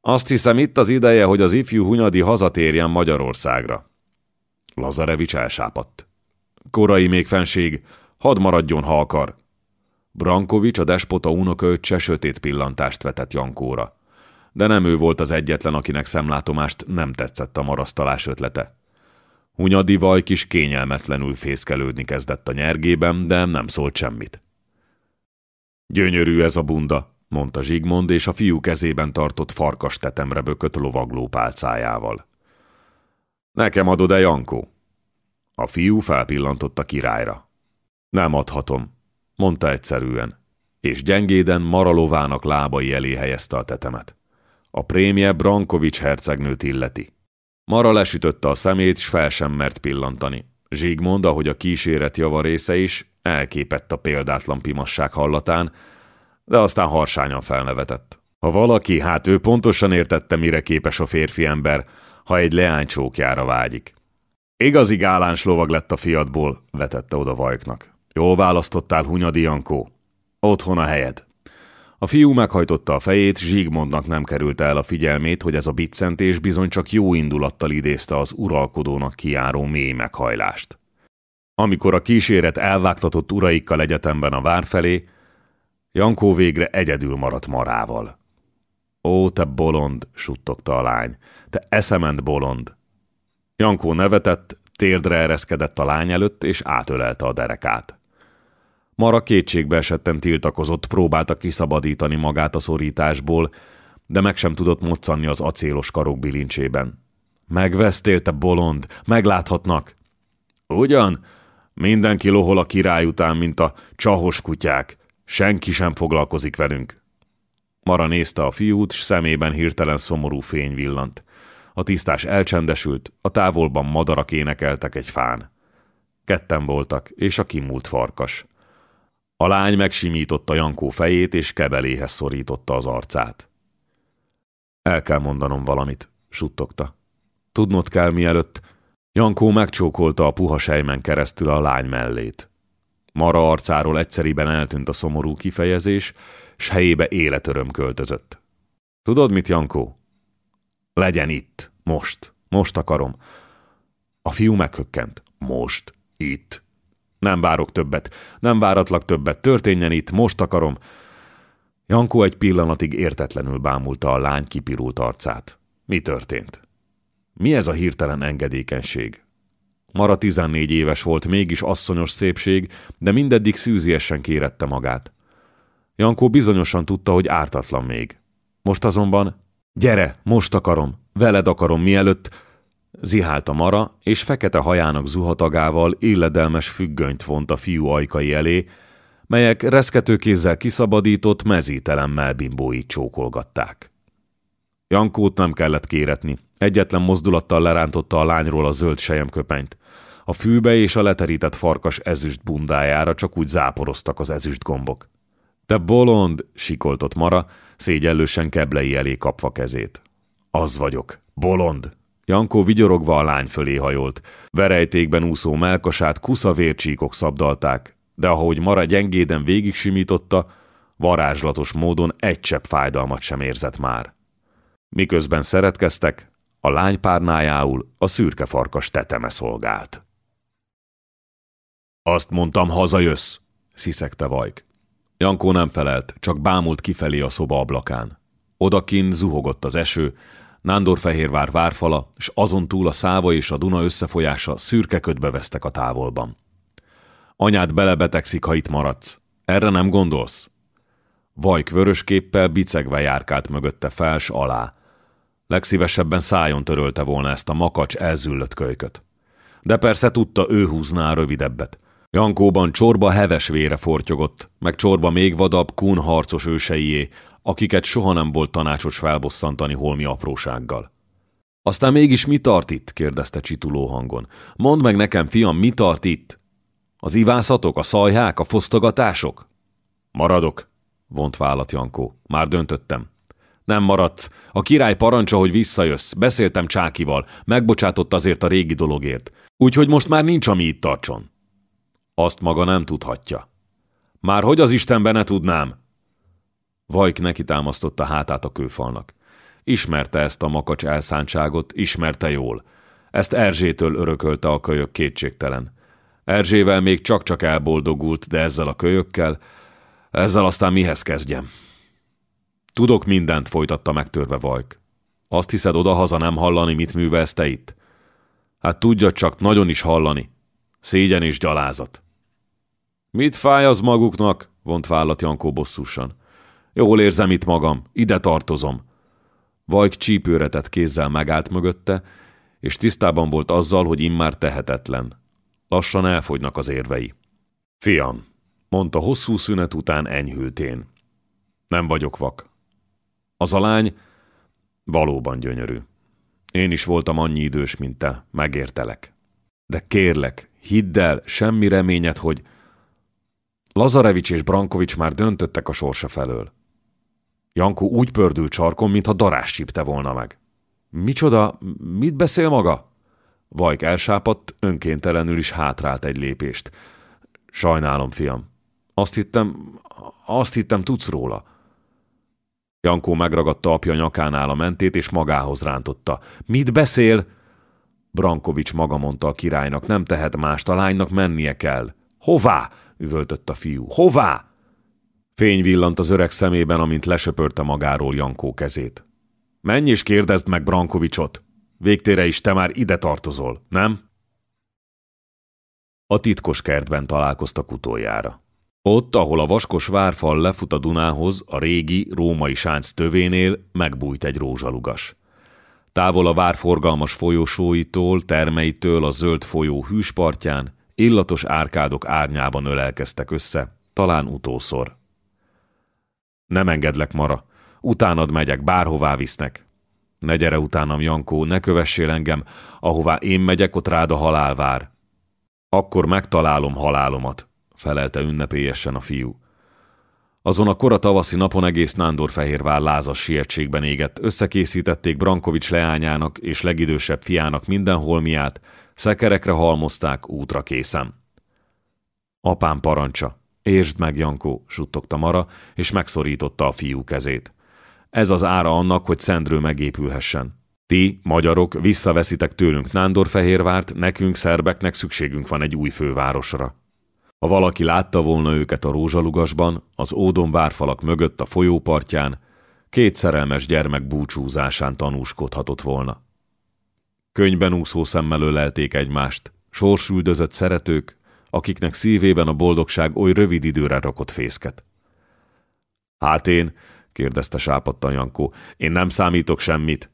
Azt hiszem itt az ideje, hogy az ifjú hunyadi hazatérjen Magyarországra. Lazarevics elsápadt. Korai még fenség, hadd maradjon, ha akar. Brankovics, a despota unokaöccse sötét pillantást vetett Jankóra. De nem ő volt az egyetlen, akinek szemlátomást nem tetszett a marasztalás ötlete. Hunyadi Vajk is kényelmetlenül fészkelődni kezdett a nyergében, de nem szólt semmit. Gyönyörű ez a bunda, mondta Zsigmond, és a fiú kezében tartott farkas tetemre bökött lovagló pálcájával. Nekem adod-e, Jankó? A fiú felpillantott a királyra. Nem adhatom, mondta egyszerűen, és gyengéden maralovának lábai elé helyezte a tetemet. A prémje Brankovics hercegnőt illeti. Mara lesütötte a szemét, s fel sem mert pillantani. Zsigmond, ahogy a kíséret java része is, elképett a példátlan pimasság hallatán, de aztán harsányan felnevetett. Ha valaki, hát ő pontosan értette, mire képes a férfi ember, ha egy leánycsókjára vágyik. Igazi gáláns lovag lett a fiatból, vetette oda Vajknak. Jól választottál, Hunyadi Jankó. Otthon a helyed. A fiú meghajtotta a fejét, Zsigmondnak nem került el a figyelmét, hogy ez a biccentés bizony csak jó indulattal idézte az uralkodónak kiáró mély meghajlást. Amikor a kíséret elvágtatott uraikkal egyetemben a vár felé, Jankó végre egyedül maradt marával. Ó, te bolond, suttogta a lány, te eszement bolond. Jankó nevetett, térdre ereszkedett a lány előtt, és átölelte a derekát. Mara kétségbe esetten tiltakozott, próbálta kiszabadítani magát a szorításból, de meg sem tudott moccanni az acélos karok bilincsében. Megvesztél, te bolond, megláthatnak. Ugyan? Mindenki lohol a király után, mint a csahos kutyák. Senki sem foglalkozik velünk. Mara nézte a fiút, s szemében hirtelen szomorú fény villant. A tisztás elcsendesült, a távolban madarak énekeltek egy fán. Ketten voltak, és a kimúlt farkas. A lány megsimította Jankó fejét, és kebeléhez szorította az arcát. El kell mondanom valamit, suttogta. Tudnod kell mielőtt. Jankó megcsókolta a puha sejmen keresztül a lány mellét. Mara arcáról egyszeriben eltűnt a szomorú kifejezés, s helyébe életöröm költözött. Tudod mit, Jankó? Legyen itt, most, most akarom. A fiú meghökkent. Most, itt. Nem várok többet, nem váratlak többet, történjen itt, most akarom. Jankó egy pillanatig értetlenül bámulta a lány kipirult arcát. Mi történt? Mi ez a hirtelen engedékenység? Mara 14 éves volt, mégis asszonyos szépség, de mindeddig szűziesen kérette magát. Jankó bizonyosan tudta, hogy ártatlan még. Most azonban, gyere, most akarom, veled akarom, mielőtt... Zihált a mara, és fekete hajának zuhatagával illedelmes függönyt vont a fiú ajkai elé, melyek reszkető kézzel kiszabadított, mezítelen melbimbóit csókolgatták. Jankót nem kellett kéretni, egyetlen mozdulattal lerántotta a lányról a zöld sejemköpenyt. A fűbe és a leterített farkas ezüst bundájára csak úgy záporoztak az ezüst gombok. Te bolond, sikoltott Mara, szégyellősen keblei elé kapva kezét. Az vagyok, bolond, Jankó vigyorogva a lány fölé hajolt. Verejtékben úszó melkasát kusza vércsíkok szabdalták, de ahogy Mara gyengéden végig simította, varázslatos módon egy csepp fájdalmat sem érzett már. Miközben szeretkeztek, a lány párnájául a szürke farkas teteme szolgált. Azt mondtam, hazajössz, sziszegte Vajk. Jankó nem felelt, csak bámult kifelé a szoba ablakán. Odakin zuhogott az eső, Nándorfehérvár várfala, és azon túl a Száva és a Duna összefolyása szürke ködbe vesztek a távolban. Anyád belebetegszik, ha itt maradsz. Erre nem gondolsz? Vajk vörös képpel bicegve járkált mögötte fels alá. Legszívesebben szájon törölte volna ezt a makacs elzüllött kölyköt. De persze tudta, ő húzná a rövidebbet. Jankóban csorba heves vére fortyogott, meg csorba még vadabb kun harcos őseié, akiket soha nem volt tanácsos felbosszantani holmi aprósággal. Aztán mégis mi tart itt? kérdezte csituló hangon. Mondd meg nekem, fiam, mi tart itt? Az ivászatok, a szajhák, a fosztogatások? Maradok, vont vállat Jankó. Már döntöttem. Nem maradsz. A király parancsa, hogy visszajössz. Beszéltem Csákival. Megbocsátott azért a régi dologért. Úgyhogy most már nincs, ami itt tartson. Azt maga nem tudhatja. Már hogy az Istenben ne tudnám? Vajk neki támasztotta hátát a kőfalnak. Ismerte ezt a makacs elszántságot, ismerte jól. Ezt Erzsétől örökölte a kölyök kétségtelen. Erzsével még csak-csak elboldogult, de ezzel a kölyökkel, ezzel aztán mihez kezdjem? Tudok mindent, folytatta megtörve Vajk. Azt hiszed, oda-haza nem hallani, mit művelsz te itt? Hát tudja csak nagyon is hallani. Szégyen és gyalázat. Mit fáj az maguknak? vont vállat Jankó bosszusan. Jól érzem itt magam, ide tartozom. Vajk csípőretett kézzel megállt mögötte, és tisztában volt azzal, hogy immár tehetetlen. Lassan elfogynak az érvei. Fiam, mondta hosszú szünet után enyhültén. Nem vagyok vak. Az a lány valóban gyönyörű. Én is voltam annyi idős, mint te, megértelek. De kérlek, hidd el, semmi reményed, hogy Lazarevics és Brankovics már döntöttek a sorsa felől. Jankó úgy pördül csarkon, mintha darás csípte volna meg. Micsoda? Mit beszél maga? Vajk elsápadt, önkéntelenül is hátrált egy lépést. Sajnálom, fiam. Azt hittem, azt hittem, tudsz róla. Jankó megragadta apja nyakánál a mentét, és magához rántotta. Mit beszél? Brankovics maga mondta a királynak, nem tehet mást, a lánynak mennie kell. Hová? Üvöltött a fiú. Hová? Fény villant az öreg szemében, amint lesöpörte magáról Jankó kezét. Menj és kérdezd meg Brankovicsot. Végtére is te már ide tartozol, nem? A titkos kertben találkoztak utoljára. Ott, ahol a vaskos várfal lefut a Dunához, a régi, római sánc tövénél megbújt egy rózsalugas. Távol a vár forgalmas folyosóitól, termeitől a zöld folyó hűspartján, illatos árkádok árnyában ölelkeztek össze, talán utószor. Nem engedlek, Mara. Utánad megyek, bárhová visznek. Ne gyere utánam, Jankó, ne kövessél engem. Ahová én megyek, ott rád a halál vár. Akkor megtalálom halálomat, felelte ünnepélyesen a fiú. Azon a kora tavaszi napon egész Nándorfehérvár lázas sietségben égett, összekészítették Brankovics leányának és legidősebb fiának minden holmiát, szekerekre halmozták útra készen. Apám parancsa, Értsd meg, Jankó, suttogta Mara, és megszorította a fiú kezét. Ez az ára annak, hogy Szendrő megépülhessen. Ti, magyarok, visszaveszitek tőlünk Nándorfehérvárt, nekünk, szerbeknek szükségünk van egy új fővárosra. Ha valaki látta volna őket a rózsalugasban, az ódon várfalak mögött a folyópartján, két szerelmes gyermek búcsúzásán tanúskodhatott volna. Könyben úszó szemmel ölelték egymást, sorsüldözött szeretők, akiknek szívében a boldogság oly rövid időre rakott fészket. Hát én, kérdezte sápadtan Jankó, én nem számítok semmit.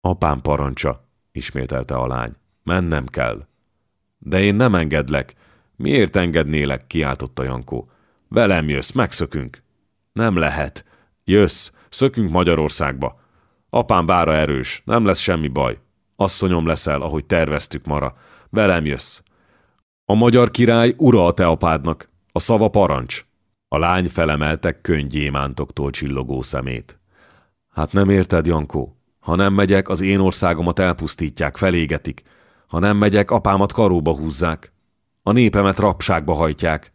Apám parancsa, ismételte a lány. Mennem kell. De én nem engedlek. Miért engednélek, kiáltotta Jankó. Velem jössz, megszökünk. Nem lehet. Jössz, szökünk Magyarországba. Apám bára erős, nem lesz semmi baj. Asszonyom leszel, ahogy terveztük, Mara. Velem jössz. A magyar király ura a te apádnak, a szava parancs. A lány felemelte könnygyémántoktól csillogó szemét. Hát nem érted, Jankó? Ha nem megyek, az én országomat elpusztítják, felégetik. Ha nem megyek, apámat karóba húzzák. A népemet rapságba hajtják.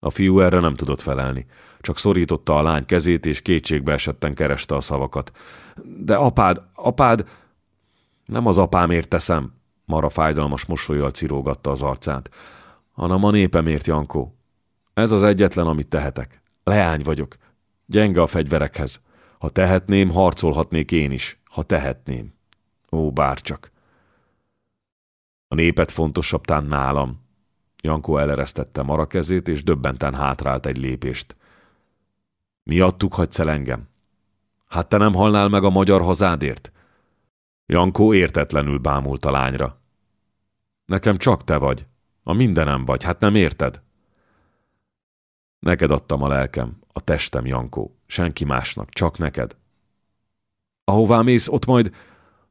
A fiú erre nem tudott felelni. Csak szorította a lány kezét, és kétségbe esetten kereste a szavakat. De apád, apád... Nem az apámért teszem, Mara fájdalmas mosolyjal cirógatta az arcát, hanem a népemért, Jankó. Ez az egyetlen, amit tehetek. Leány vagyok. Gyenge a fegyverekhez. Ha tehetném, harcolhatnék én is. Ha tehetném. Ó, bárcsak. A népet fontosabb tán nálam. Jankó eleresztette Mara kezét, és döbbenten hátrált egy lépést. Miattuk hagysz el engem? Hát te nem halnál meg a magyar hazádért? Jankó értetlenül bámult a lányra. Nekem csak te vagy. A mindenem vagy, hát nem érted? Neked adtam a lelkem, a testem, Jankó. Senki másnak, csak neked. Ahová mész, ott majd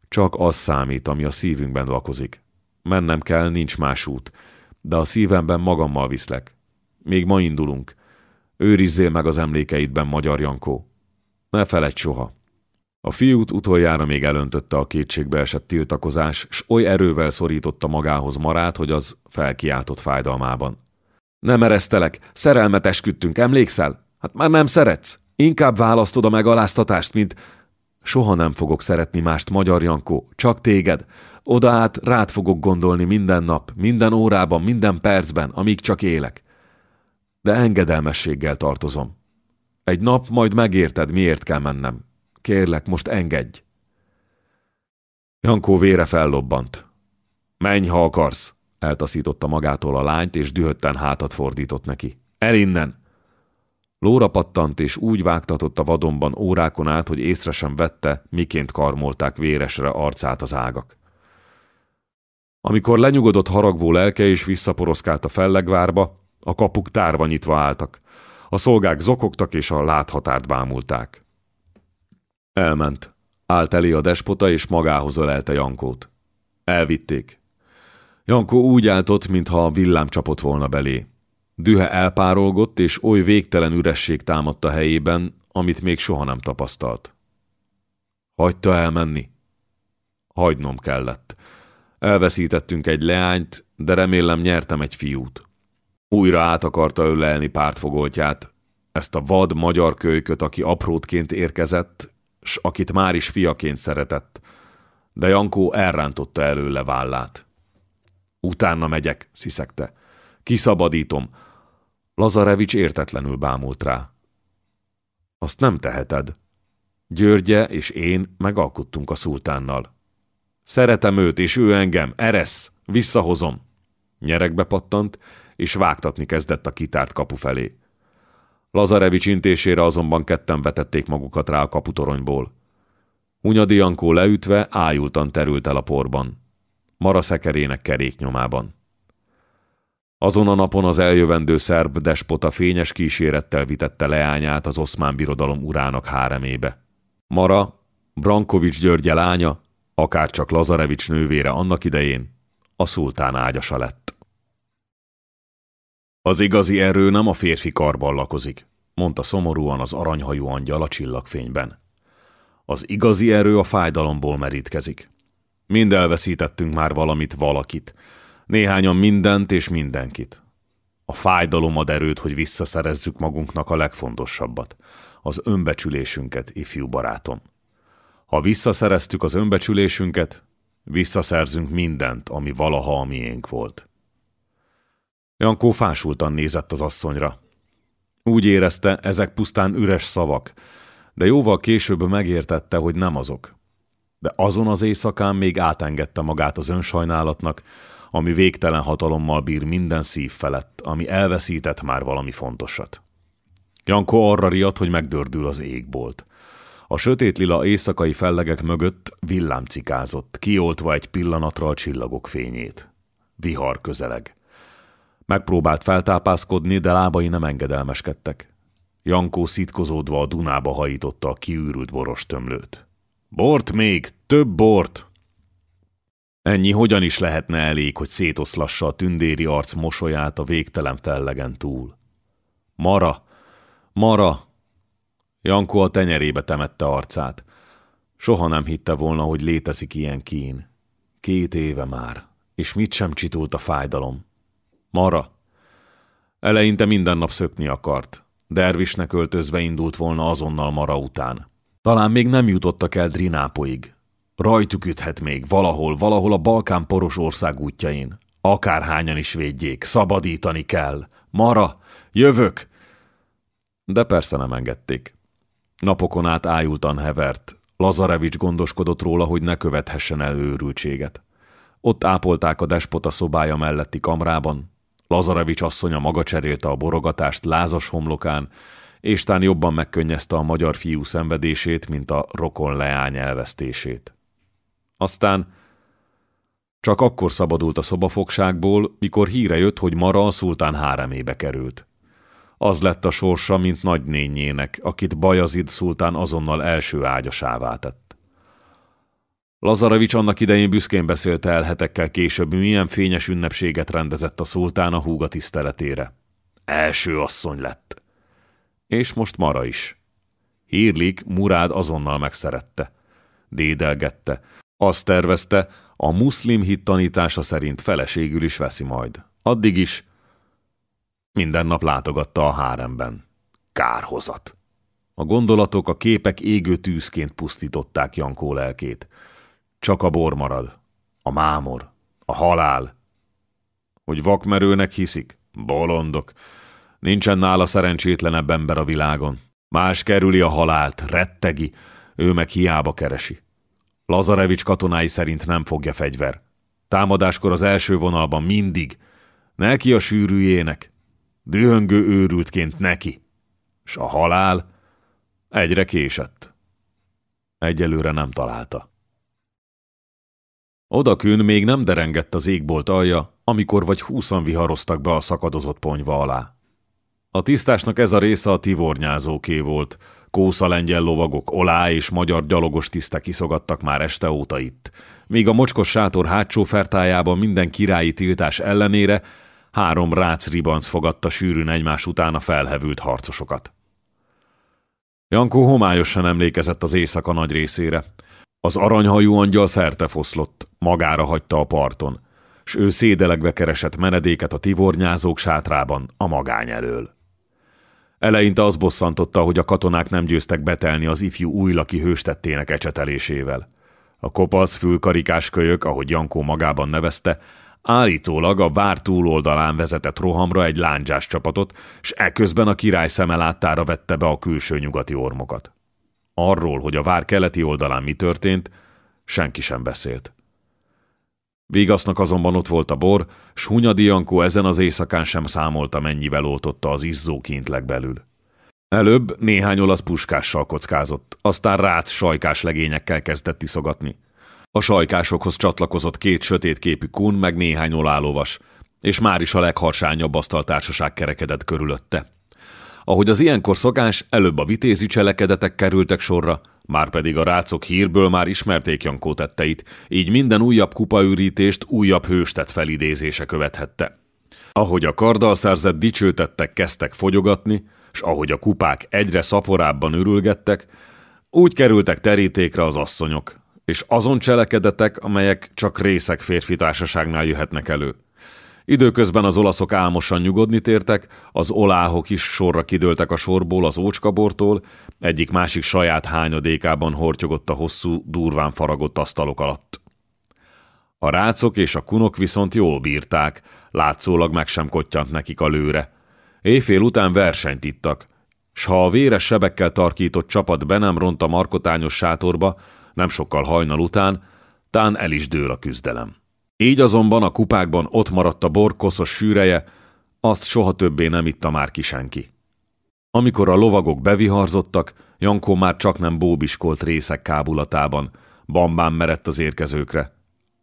csak az számít, ami a szívünkben lakozik. Mennem kell, nincs más út, de a szívemben magammal viszlek. Még ma indulunk. Őrizzél meg az emlékeidben, magyar Jankó. Ne feledj soha. A fiút utoljára még elöntötte a kétségbe esett tiltakozás, s oly erővel szorította magához marát, hogy az felkiáltott fájdalmában. Nem eresztelek, szerelmet esküdtünk, emlékszel? Hát már nem szeretsz. Inkább választod a megaláztatást, mint... Soha nem fogok szeretni mást, Magyar Jankó, csak téged. Oda át rád fogok gondolni minden nap, minden órában, minden percben, amíg csak élek. De engedelmességgel tartozom. Egy nap majd megérted, miért kell mennem. Kérlek, most engedj. Jankó vére fellobbant. Menj, ha akarsz, eltaszította magától a lányt, és dühötten hátat fordított neki. El innen! Lóra pattant, és úgy vágtatott a vadonban órákon át, hogy észre sem vette, miként karmolták véresre arcát az ágak. Amikor lenyugodott haragvó lelke és visszaporoszkált a fellegvárba, a kapuk tárva nyitva álltak. A szolgák zokogtak és a láthatárt bámulták. Elment. Állt elé a despota, és magához ölelte Jankót. Elvitték. Jankó úgy állt ott, mintha villám csapott volna belé. Dühe elpárolgott, és oly végtelen üresség támadt a helyében, amit még soha nem tapasztalt. Hagyta elmenni? Hagynom kellett. Elveszítettünk egy leányt, de remélem nyertem egy fiút. Újra át akarta ölelni pártfogoltját, ezt a vad magyar kölyköt, aki aprótként érkezett, s akit már is fiaként szeretett, de Jankó elrántotta előle vállát. Utána megyek, sziszegte. Kiszabadítom. Lazarevics értetlenül bámult rá. Azt nem teheted. Györgye és én megalkuttunk a szultánnal. Szeretem őt, és ő engem. Eresz! Visszahozom! Nyerekbe pattant, és vágtatni kezdett a kitárt kapu felé. Lazarevics intésére azonban ketten vetették magukat rá a kaputoronyból. Hunyadi Jankó leütve ájultan terült el a porban. Mara szekerének keréknyomában. Azon a napon az eljövendő szerb despota fényes kísérettel vitette leányát az oszmán birodalom urának háremébe. Mara, Brankovics Györgye lánya, akárcsak Lazarevics nővére annak idején, a szultán ágyasa lett. Az igazi erő nem a férfi karban lakozik, mondta szomorúan az aranyhajú angyal a csillagfényben. Az igazi erő a fájdalomból merítkezik. Mind elveszítettünk már valamit, valakit. Néhányan mindent és mindenkit. A fájdalom ad erőt, hogy visszaszerezzük magunknak a legfontosabbat, az önbecsülésünket, ifjú barátom. Ha visszaszereztük az önbecsülésünket, visszaszerzünk mindent, ami valaha a miénk volt. Jankó fásultan nézett az asszonyra. Úgy érezte, ezek pusztán üres szavak, de jóval később megértette, hogy nem azok. De azon az éjszakán még átengedte magát az önsajnálatnak, ami végtelen hatalommal bír minden szív felett, ami elveszített már valami fontosat. Janko arra riadt, hogy megdördül az égbolt. A sötét lila éjszakai fellegek mögött villám cikázott, kioltva egy pillanatra a csillagok fényét. Vihar közeleg. Megpróbált feltápászkodni, de lábai nem engedelmeskedtek. Jankó szitkozódva a Dunába hajította a kiürült boros tömlőt. Bort még, több bort! Ennyi hogyan is lehetne elég, hogy szétoszlassa a tündéri arc mosolyát a végtelen fellegen túl. Mara, Mara! Jankó a tenyerébe temette arcát. Soha nem hitte volna, hogy létezik ilyen kín. Két éve már, és mit sem csitult a fájdalom. Mara. Eleinte minden nap szökni akart. Dervisnek öltözve indult volna azonnal Mara után. Talán még nem jutottak el Drinápoig. Rajtuk üthet még, valahol, valahol a Balkán poros ország útjain. Akárhányan is védjék, szabadítani kell. Mara, jövök! De persze nem engedték. Napokon át ájultan hevert. Lazarevics gondoskodott róla, hogy ne követhessen el őrültséget. Ott ápolták a despota szobája melletti kamrában. Lazarevics asszonya maga cserélte a borogatást lázas homlokán, és tán jobban megkönnyezte a magyar fiú szenvedését, mint a rokon leány elvesztését. Aztán csak akkor szabadult a szobafogságból, mikor híre jött, hogy Mara a szultán háremébe került. Az lett a sorsa, mint nagynényének, akit Bajazid szultán azonnal első ágyasává tett. Lazarevics annak idején büszkén beszélte el hetekkel később, milyen fényes ünnepséget rendezett a szultán a húga tiszteletére. Első asszony lett. És most Mara is. Hírlik Murád azonnal megszerette. Dédelgette. Azt tervezte, a muszlim hit tanítása szerint feleségül is veszi majd. Addig is minden nap látogatta a háremben. Kárhozat. A gondolatok, a képek égő tűzként pusztították Jankó lelkét. Csak a bor marad. A mámor. A halál. Hogy vakmerőnek hiszik? Bolondok. Nincsen nála szerencsétlenebb ember a világon. Más kerüli a halált, rettegi, ő meg hiába keresi. Lazarevics katonái szerint nem fogja fegyver. Támadáskor az első vonalban mindig. Neki a sűrűjének. Dühöngő őrültként neki. S a halál egyre késett. Egyelőre nem találta. Odakün még nem derengett az égbolt alja, amikor vagy húszan viharoztak be a szakadozott ponyva alá. A tisztásnak ez a része a tivornyázóké volt, Kósza lengyel lovagok, olá és magyar gyalogos tisztek iszogattak már este óta itt. Míg a mocskos sátor hátsó fertájában minden királyi tiltás ellenére három rác ribanc fogadta sűrűn egymás után a felhevült harcosokat. Jankó homályosan emlékezett az éjszaka nagy részére. Az aranyhajú angyal szerte foszlott, magára hagyta a parton, s ő szédelegve keresett menedéket a tivornyázók sátrában a magány elől. Eleinte az bosszantotta, hogy a katonák nem győztek betelni az ifjú újlaki hőstettének ecsetelésével. A kopasz fülkarikás kölyök, ahogy Jankó magában nevezte, állítólag a vár túloldalán vezetett rohamra egy lándzsás csapatot, s eközben a király szeme láttára vette be a külső nyugati ormokat. Arról, hogy a vár keleti oldalán mi történt, senki sem beszélt. Vigasznak azonban ott volt a bor, s Hunyadi Jankó ezen az éjszakán sem számolta, mennyivel oltotta az izzó kint legbelül. Előbb néhány olasz puskással kockázott, aztán rác sajkás legényekkel kezdett iszogatni. A sajkásokhoz csatlakozott két sötét képű kun, meg néhány olálovas, és már is a legharsányabb asztaltársaság kerekedett körülötte. Ahogy az ilyenkor szokás, előbb a vitézi cselekedetek kerültek sorra, már pedig a rácok hírből már ismerték Jankó tetteit, így minden újabb kupaürítést újabb hőstet felidézése követhette. Ahogy a karddal szerzett dicsőtettek kezdtek fogyogatni, s ahogy a kupák egyre szaporábban ürülgettek, úgy kerültek terítékre az asszonyok, és azon cselekedetek, amelyek csak részek férfi társaságnál jöhetnek elő. Időközben az olaszok álmosan nyugodni tértek, az oláhok is sorra kidőltek a sorból az ócskabortól, egyik másik saját hányadékában hortyogott a hosszú, durván faragott asztalok alatt. A rácok és a kunok viszont jól bírták, látszólag meg sem kottyant nekik a lőre. Éjfél után versenyt ittak, s ha a véres sebekkel tarkított csapat be nem ront a markotányos sátorba, nem sokkal hajnal után, tán el is dől a küzdelem. Így azonban a kupákban ott maradt a bor koszos sűreje, azt soha többé nem itta már ki senki. Amikor a lovagok beviharzottak, Jankó már csak nem bóbiskolt részek kábulatában, bambán merett az érkezőkre.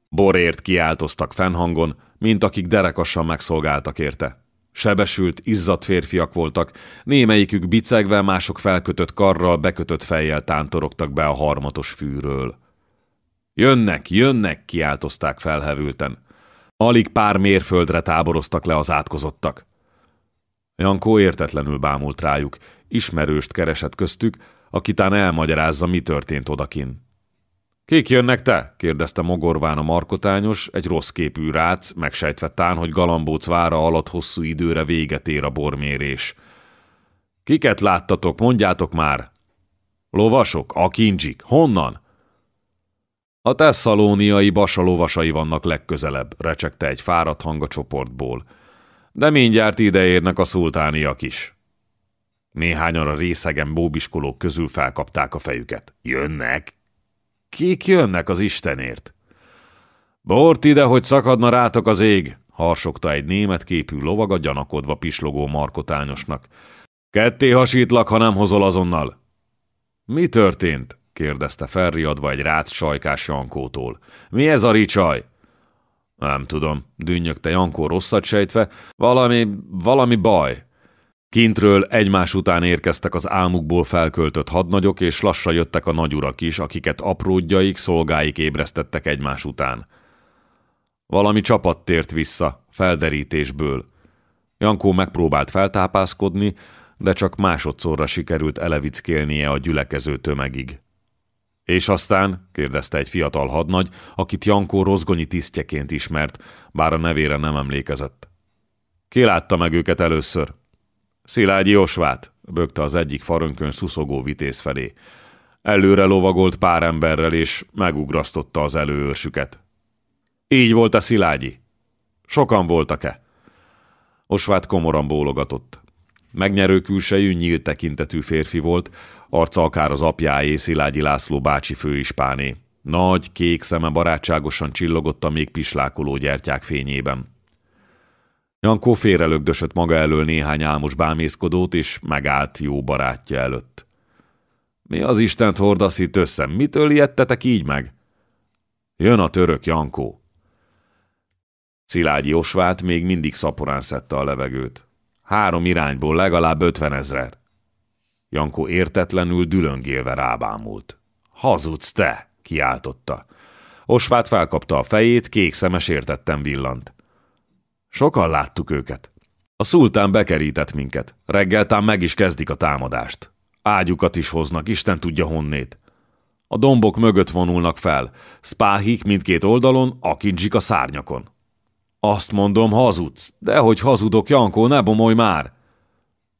Borért kiáltoztak fennhangon, mint akik derekassan megszolgáltak érte. Sebesült, izzadt férfiak voltak, némelyikük bicegve, mások felkötött karral, bekötött fejjel tántorogtak be a harmatos fűről. Jönnek, jönnek, kiáltozták felhevülten. Alig pár mérföldre táboroztak le az átkozottak. Jankó értetlenül bámult rájuk, ismerőst keresett köztük, akitán elmagyarázza, mi történt odakin. Kik jönnek te? kérdezte mogorván a markotányos, egy rossz képű rác, megsejtve tán, hogy Galambóc vára alatt hosszú időre véget ér a bormérés. Kiket láttatok, mondjátok már! Lovasok? A kincsik? Honnan? A tesszalóniai basa lovasai vannak legközelebb, recsegte egy fáradt hang a csoportból. De mindjárt ideérnek a szultániak is. Néhányan a részegen bóbiskolók közül felkapták a fejüket. Jönnek? Kik jönnek az Istenért? Bort ide, hogy szakadna rátok az ég, harsogta egy német képű lovag a gyanakodva pislogó markotányosnak. Ketté hasítlak, ha nem hozol azonnal. Mi történt? Kérdezte felriadva egy rác sajkás Jankótól. Mi ez a ricsaj? Nem tudom, dünnyögte Jankó rosszat sejtve. Valami, valami baj. Kintről egymás után érkeztek az álmukból felköltött hadnagyok, és lassan jöttek a nagyurak is, akiket apródjaik, szolgáik ébresztettek egymás után. Valami csapat tért vissza, felderítésből. Jankó megpróbált feltápászkodni, de csak másodszorra sikerült elevickélnie a gyülekező tömegig. És aztán, kérdezte egy fiatal hadnagy, akit Jankó rozgonyi tisztjeként ismert, bár a nevére nem emlékezett. Ki látta meg őket először? Szilágyi Osvát, bögte az egyik farönkön szuszogó vitéz felé. Előre lovagolt pár emberrel, és megugrasztotta az előőrsüket. Így volt a Szilágyi. Sokan voltak-e? Osvát komoran bólogatott. Megnyerő külsejű, nyílt tekintetű férfi volt, arca akár az apjáé, Szilágyi László bácsi főispáné. Nagy, kék szeme barátságosan csillogott a még pislákoló gyertyák fényében. Jankó félrelögdösött maga elől néhány álmos bámészkodót, és megállt jó barátja előtt. Mi az Istent hordasz itt össze? Mitől ijedtetek így meg? Jön a török, Jankó. Szilágyi Osvát még mindig szaporán szedte a levegőt. Három irányból legalább ötven ezrer. Jankó értetlenül dülöngélve rábámult. Hazudsz te, kiáltotta. Osvát felkapta a fejét, kék szemes értettem villant. Sokan láttuk őket. A szultán bekerített minket. Reggeltán meg is kezdik a támadást. Ágyukat is hoznak, Isten tudja honnét. A dombok mögött vonulnak fel. Spáhik mindkét oldalon, akincsik a szárnyakon. Azt mondom, hazudsz. Dehogy hazudok, Jankó, ne bomolj már!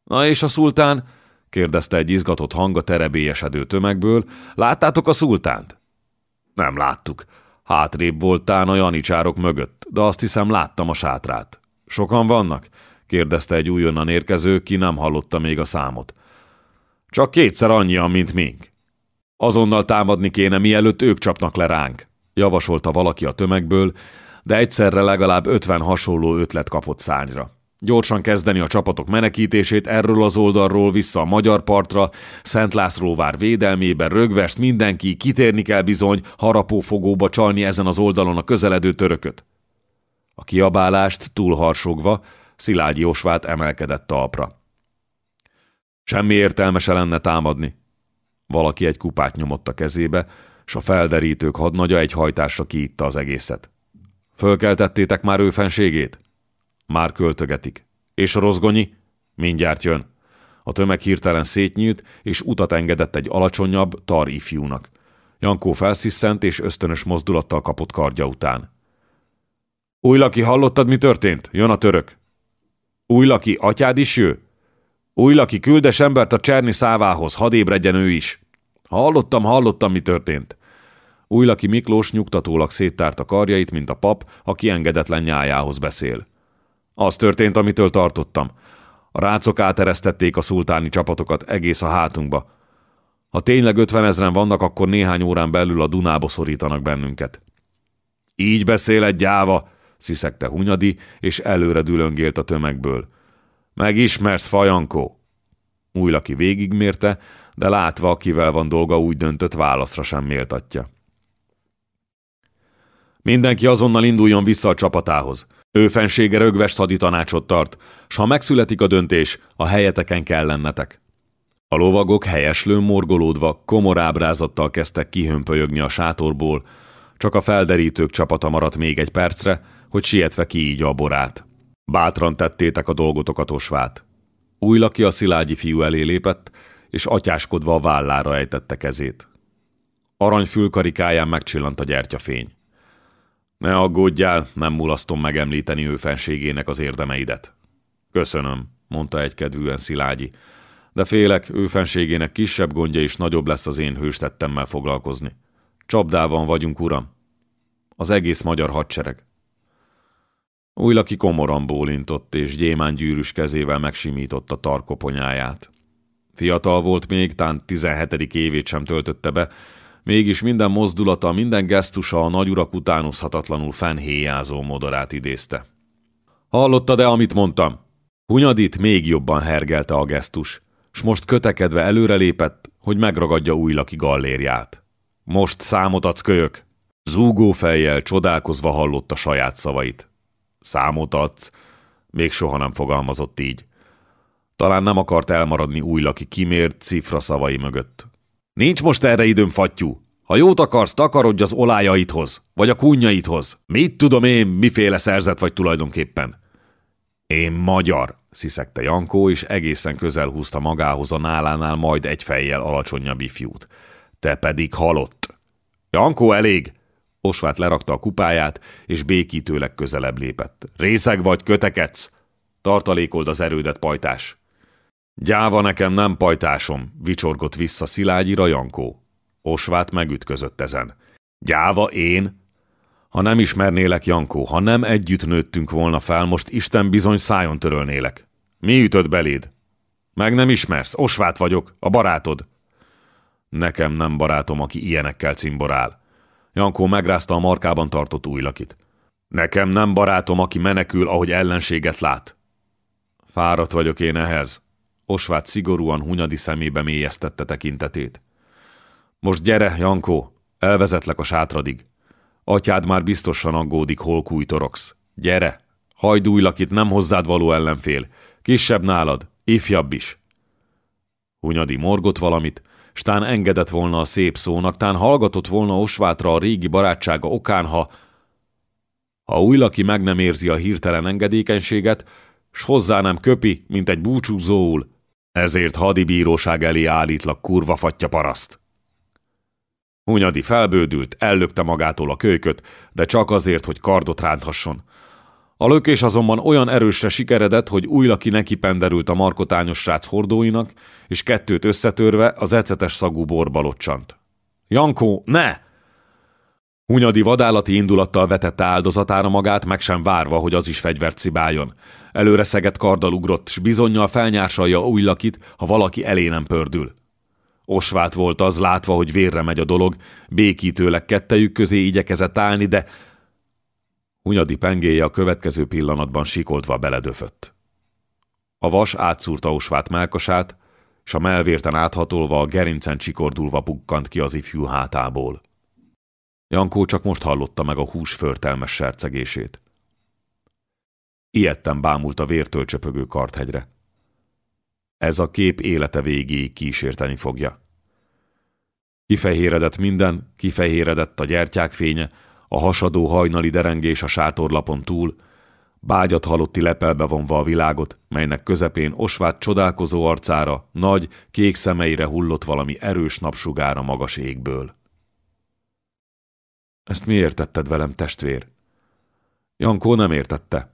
Na és a szultán? Kérdezte egy izgatott hang a terebélyesedő tömegből. Láttátok a szultánt? Nem láttuk. Hátrébb voltán a janicsárok mögött, de azt hiszem láttam a sátrát. Sokan vannak? kérdezte egy újonnan érkező, ki nem hallotta még a számot. Csak kétszer annyian, mint mink. Azonnal támadni kéne, mielőtt ők csapnak le ránk, javasolta valaki a tömegből, de egyszerre legalább ötven hasonló ötlet kapott szányra. Gyorsan kezdeni a csapatok menekítését erről az oldalról vissza a magyar partra, Szent Lászlóvár védelmébe, rögvest mindenki, kitérni kell bizony, harapófogóba csalni ezen az oldalon a közeledő törököt. A kiabálást túlharsogva, Szilágyi Osvát emelkedett talpra. Semmi értelme se lenne támadni. Valaki egy kupát nyomott a kezébe, s a felderítők hadnagya egy hajtásra kiitta az egészet. Fölkeltettétek már ő fenségét? Már költögetik. És a rozgonyi? Mindjárt jön. A tömeg hirtelen szétnyílt, és utat engedett egy alacsonyabb, tar ifjúnak. Jankó felsziszent, és ösztönös mozdulattal kapott kardja után. Új laki, hallottad, mi történt? Jön a török. Új laki, atyád is jő? Új laki, küldes embert a cserni szávához, hadd ő is. Hallottam, hallottam, mi történt. Újlaki Miklós nyugtatólag széttárta karjait, mint a pap, aki engedetlen nyájához beszél. Az történt, amitől tartottam. A rácok áteresztették a szultáni csapatokat egész a hátunkba. Ha tényleg ötven ezren vannak, akkor néhány órán belül a Dunába szorítanak bennünket. Így beszél egy gyáva, sziszegte Hunyadi, és előre dülöngélt a tömegből. Megismersz, fajankó? Újlaki végigmérte, de látva, kivel van dolga, úgy döntött, válaszra sem méltatja. Mindenki azonnal induljon vissza a csapatához. Ő fensége rögvest haditanácsot tart, s ha megszületik a döntés, a helyeteken kell lennetek. A lovagok helyeslőn morgolódva komor ábrázattal kezdtek kihömpölyögni a sátorból, csak a felderítők csapata maradt még egy percre, hogy sietve így a borát. Bátran tettétek a dolgotokat osvát. Új laki a szilágyi fiú elé lépett, és atyáskodva a vállára ejtette kezét. Aranyfülkarikáján megcsillant a gyertyafény. Ne aggódjál, nem mulasztom megemlíteni ő fenségének az érdemeidet. Köszönöm, mondta egykedvűen Szilágyi, de félek, ő fenségének kisebb gondja is nagyobb lesz az én hőstettemmel foglalkozni. Csapdában vagyunk, uram. Az egész magyar hadsereg. Újlaki komoran bólintott, és gyémán gyűrűs kezével megsimította tarkoponyáját. Fiatal volt még, tán 17. évét sem töltötte be, mégis minden mozdulata, minden gesztusa a nagyurak utánozhatatlanul fennhéjázó modorát idézte. Hallottad-e, amit mondtam? Hunyadit még jobban hergelte a gesztus, s most kötekedve előrelépett, hogy megragadja újlaki gallérját. Most számot adsz, kölyök! Zúgó fejjel csodálkozva hallotta saját szavait. Számot adsz? Még soha nem fogalmazott így. Talán nem akart elmaradni újlaki kimért cifra szavai mögött. Nincs most erre időm, fattyú! Ha jót akarsz, takarodj az olájaidhoz, vagy a kunnyaidhoz. Mit tudom én, miféle szerzet vagy tulajdonképpen? Én magyar, sziszegte Jankó, és egészen közel húzta magához a nálánál majd egy fejjel alacsonyabb ifjút. Te pedig halott. Jankó, elég! Osvát lerakta a kupáját, és békítőleg közelebb lépett. Részeg vagy, kötekedsz? Tartalékold az erődet, pajtás. Gyáva nekem nem pajtásom, vicsorgott vissza Szilágyira Jankó. Osvát megütközött ezen. Gyáva én? Ha nem ismernélek, Jankó, ha nem együtt nőttünk volna fel, most Isten bizony szájon törölnélek. Mi ütött beléd? Meg nem ismersz, Osvát vagyok, a barátod. Nekem nem barátom, aki ilyenekkel cimborál. Jankó megrázta a markában tartott újlakit. Nekem nem barátom, aki menekül, ahogy ellenséget lát. Fáradt vagyok én ehhez. Osvát szigorúan Hunyadi szemébe mélyeztette tekintetét. Most gyere, Jankó, elvezetlek a sátradig. Atyád már biztosan aggódik, hol kújtorogsz. Gyere, hajdújlakit nem hozzád való ellenfél. Kisebb nálad, ifjabb is. Hunyadi morgott valamit, stán engedett volna a szép szónak, tán hallgatott volna Osvátra a régi barátsága okán, ha... Ha újlaki meg nem érzi a hirtelen engedékenységet, s hozzá nem köpi, mint egy búcsúzóul, ezért hadibíróság elé állítlak, kurva fatya paraszt. Hunyadi felbődült, ellökte magától a kölyköt, de csak azért, hogy kardot ránthasson. A lökés azonban olyan erősre sikeredett, hogy újlaki neki penderült a markotányos srác hordóinak, és kettőt összetörve az ecetes szagú borba locsant. Jankó, ne! Hunyadi vadállati indulattal vetette áldozatára magát, meg sem várva, hogy az is fegyvert cibáljon. Előre szegett karddal ugrott, s bizonyal felnyársalja újlakit, ha valaki elé nem pördül. Osvát volt az, látva, hogy vérre megy a dolog, békítőleg kettejük közé igyekezett állni, de Hunyadi pengéje a következő pillanatban sikoltva beledöfött. A vas átszúrta Osvát melkasát, és a melvérten áthatolva a gerincen csikordulva pukkant ki az ifjú hátából. Jankó csak most hallotta meg a hús förtelmes sercegését. Ilyetten bámult a vértől csöpögő karthegyre. Ez a kép élete végéig kísérteni fogja. Kifehéredett minden, kifehéredett a gyertyák fénye, a hasadó hajnali derengés a sátorlapon túl, bágyat halotti lepelbe vonva a világot, melynek közepén osvát csodálkozó arcára, nagy, kék szemeire hullott valami erős napsugára magas égből. Ezt miért tetted velem, testvér? Jankó nem értette.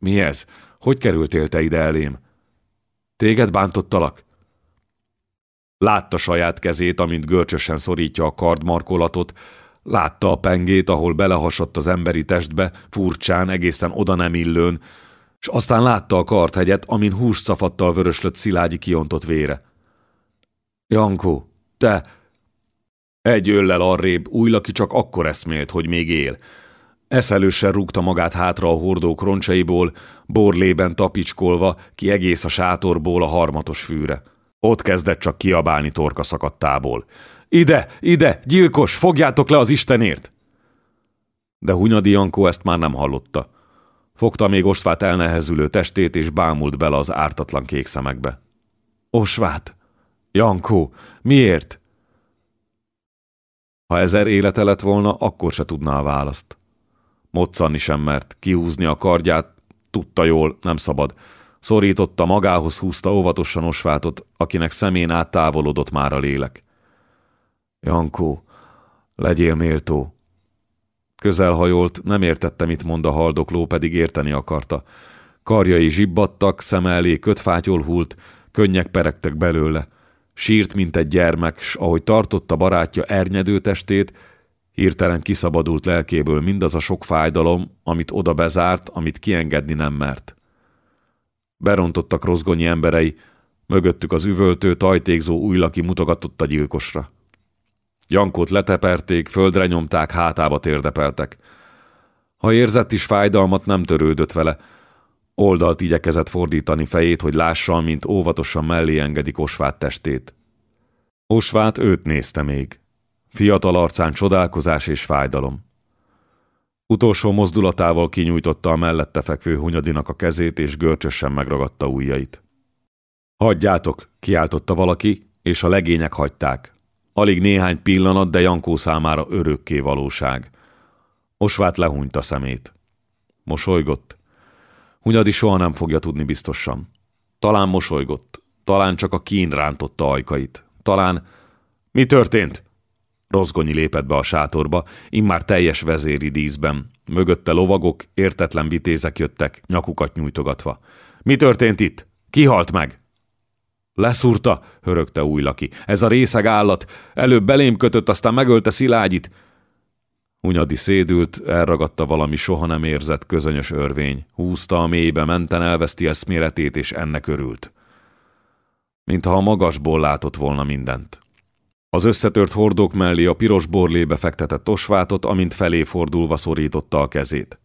Mi ez? Hogy kerültél te ide elém? Téged bántottalak? Látta saját kezét, amint görcsösen szorítja a kardmarkolatot, látta a pengét, ahol belehasadt az emberi testbe, furcsán, egészen oda nem illőn, és aztán látta a karthegyet, amin húscafattal vöröslött Szilágyi kiontott vére. Jankó, te... Egy öllel arrébb újlaki csak akkor eszmélt, hogy még él. Eszelősen rúgta magát hátra a hordók roncsaiból, borlében tapicskolva, ki egész a sátorból a harmatos fűre. Ott kezdett csak kiabálni torka szakadtából. Ide, ide, gyilkos, fogjátok le az Istenért! De Hunyadi Jankó ezt már nem hallotta. Fogta még Osvát elnehezülő testét, és bámult bele az ártatlan kék szemekbe. Osvát! Jankó! Miért? Ha ezer élete lett volna, akkor se tudná a választ. Moccanni sem mert, kihúzni a kardját, tudta jól, nem szabad. Szorította, magához húzta óvatosan Osvátot, akinek szemén át távolodott már a lélek. Jankó, Legyél méltó. Közelhajolt, nem értette, mit mond a haldokló, pedig érteni akarta. Karjai zsibbadtak, szem elé kötfátyol hult, könnyek peregtek belőle. Sírt, mint egy gyermek, s ahogy tartotta barátja ernyedő testét, hirtelen kiszabadult lelkéből mindaz a sok fájdalom, amit oda bezárt, amit kiengedni nem mert. Berontottak rozgonyi emberei, mögöttük az üvöltő, tajtékzó újlaki mutogatott a gyilkosra. Jankót leteperték, földre nyomták, hátába térdepeltek. Ha érzett is fájdalmat, nem törődött vele. Oldalt igyekezett fordítani fejét, hogy lássa, mint óvatosan mellé engedik Osvát testét. Osvát őt nézte még. Fiatal arcán csodálkozás és fájdalom. Utolsó mozdulatával kinyújtotta a mellette fekvő hunyadinak a kezét, és görcsösen megragadta ujjait. Hagyjátok, kiáltotta valaki, és a legények hagyták. Alig néhány pillanat, de Jankó számára örökké valóság. Osvát lehúnyta szemét. Mosolygott. Hunyadi soha nem fogja tudni biztosan. Talán mosolygott, talán csak a kín rántotta ajkait. Talán... Mi történt? Rozgonyi lépett be a sátorba, immár teljes vezéri díszben. Mögötte lovagok, értetlen vitézek jöttek, nyakukat nyújtogatva. Mi történt itt? Ki halt meg? Leszúrta, hörögte újlaki. Ez a részeg állat. Előbb belém kötött, aztán megölte Szilágyit. Hunyadi szédült, elragadta valami soha nem érzett közönyös örvény. Húzta a mélybe, menten elveszti eszméletét, és ennek örült. Mintha a magasból látott volna mindent. Az összetört hordók mellé a piros borlébe fektetett osvátot, amint felé fordulva szorította a kezét.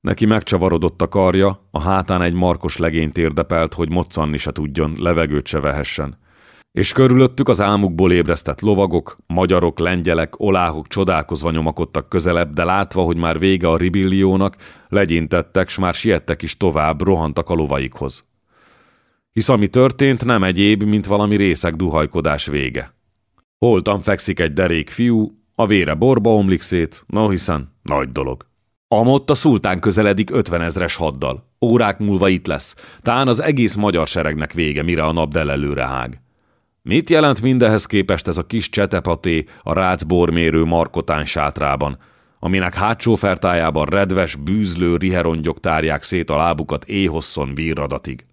Neki megcsavarodott a karja, a hátán egy markos legényt érdepelt, hogy moccanni se tudjon, levegőt se vehessen. És körülöttük az álmukból ébresztett lovagok, magyarok, lengyelek, oláhok csodálkozva nyomakodtak közelebb, de látva, hogy már vége a ribilliónak, legyintettek, s már siettek is tovább, rohantak a lovaikhoz. Hisz ami történt, nem egyéb, mint valami részek duhajkodás vége. Holtan fekszik egy derék fiú, a vére borba omlik szét, no hiszen nagy dolog. Amott a szultán közeledik ötvenezres haddal. Órák múlva itt lesz. Tán az egész magyar seregnek vége, mire a nap delelőre hág. Mit jelent mindehez képest ez a kis csetepaté a rácbormérő markotán sátrában, aminek hátsó fertájában redves, bűzlő riherongyok tárják szét a lábukat éhosszon bíradatig?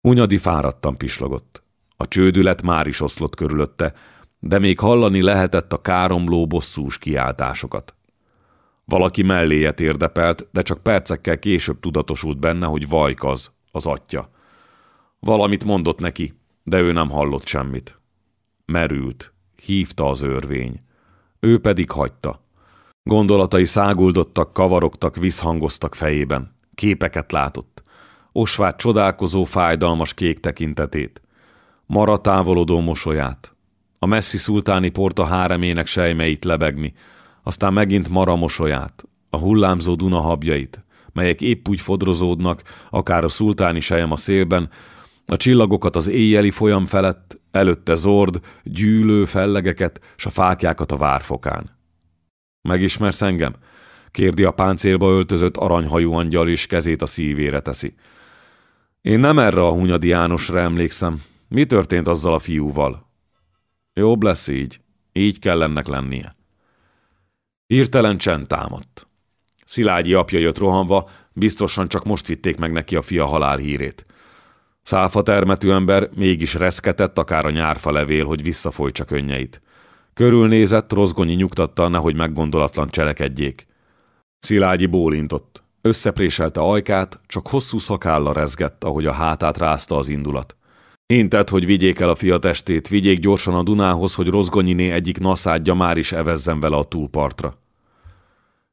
Unyadi fáradtan pislogott. A csődület már is oszlott körülötte, de még hallani lehetett a káromló bosszús kiáltásokat. Valaki melléje térdepelt, de csak percekkel később tudatosult benne, hogy Vajk az, az atya. Valamit mondott neki, de ő nem hallott semmit. Merült, hívta az örvény. Ő pedig hagyta. Gondolatai száguldottak, kavarogtak, visszhangoztak fejében. Képeket látott. Osvát csodálkozó, fájdalmas kék tekintetét. Mara távolodó mosolyát. A messzi szultáni porta háremének sejmeit lebegni, aztán megint Mara mosolyát, a hullámzó Duna habjait, melyek épp úgy fodrozódnak, akár a szultáni sejem a szélben, a csillagokat az éjjeli folyam felett, előtte zord, gyűlő fellegeket, s a fákjákat a várfokán. Megismersz engem? kérdi a páncélba öltözött aranyhajú angyal, és kezét a szívére teszi. Én nem erre a Hunyadi Jánosra emlékszem. Mi történt azzal a fiúval? Jobb lesz így. Így kell ennek lennie. Hirtelen csend támadt. Szilágyi apja jött rohanva, biztosan csak most vitték meg neki a fia halál hírét. Száfa termetű ember mégis reszketett, akár a nyárfa levél, hogy visszafolytsa könnyeit. Körülnézett, rozgonyi nyugtatta, nehogy meggondolatlan cselekedjék. Szilágyi bólintott. Összepréselte ajkát, csak hosszú szakálla rezgett, ahogy a hátát rázta az indulat. Intett, hogy vigyék el a fia testét, vigyék gyorsan a Dunához, hogy Rozgonyiné egyik naszádja már is evezzen vele a túlpartra.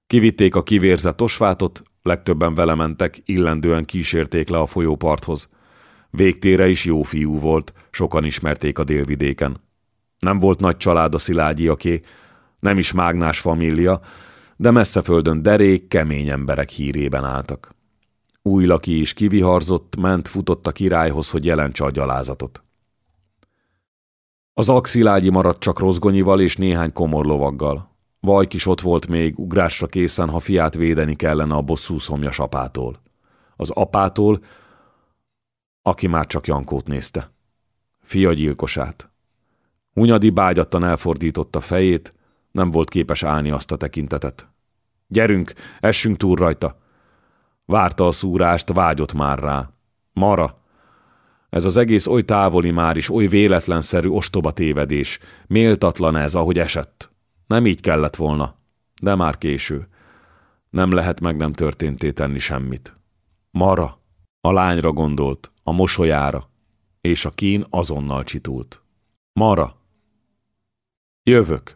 Kivitték a kivérzett osvátot, legtöbben vele mentek, illendően kísérték le a folyóparthoz. Végtére is jó fiú volt, sokan ismerték a délvidéken. Nem volt nagy család a Szilágyiaké, nem is mágnás família, de messze földön derék, kemény emberek hírében álltak. Új laki is kiviharzott, ment, futott a királyhoz, hogy jelentse a gyalázatot. Az axilágyi maradt csak rozgonyival és néhány komor lovaggal. Vajk is ott volt még, ugrásra készen, ha fiát védeni kellene a bosszú szomjas sapától. Az apától, aki már csak Jankót nézte. Fia gyilkosát. Hunyadi bágyattan elfordította fejét, Nem volt képes állni azt a tekintetet. Gyerünk, essünk túl rajta. Várta a szúrást, vágyott már rá. Mara. Ez az egész oly távoli már is, oly véletlenszerű ostoba tévedés. Méltatlan ez, ahogy esett. Nem így kellett volna. De már késő. Nem lehet meg nem történté tenni semmit. Mara. A lányra gondolt, a mosolyára, és a kín azonnal csitult. Mara. Jövök.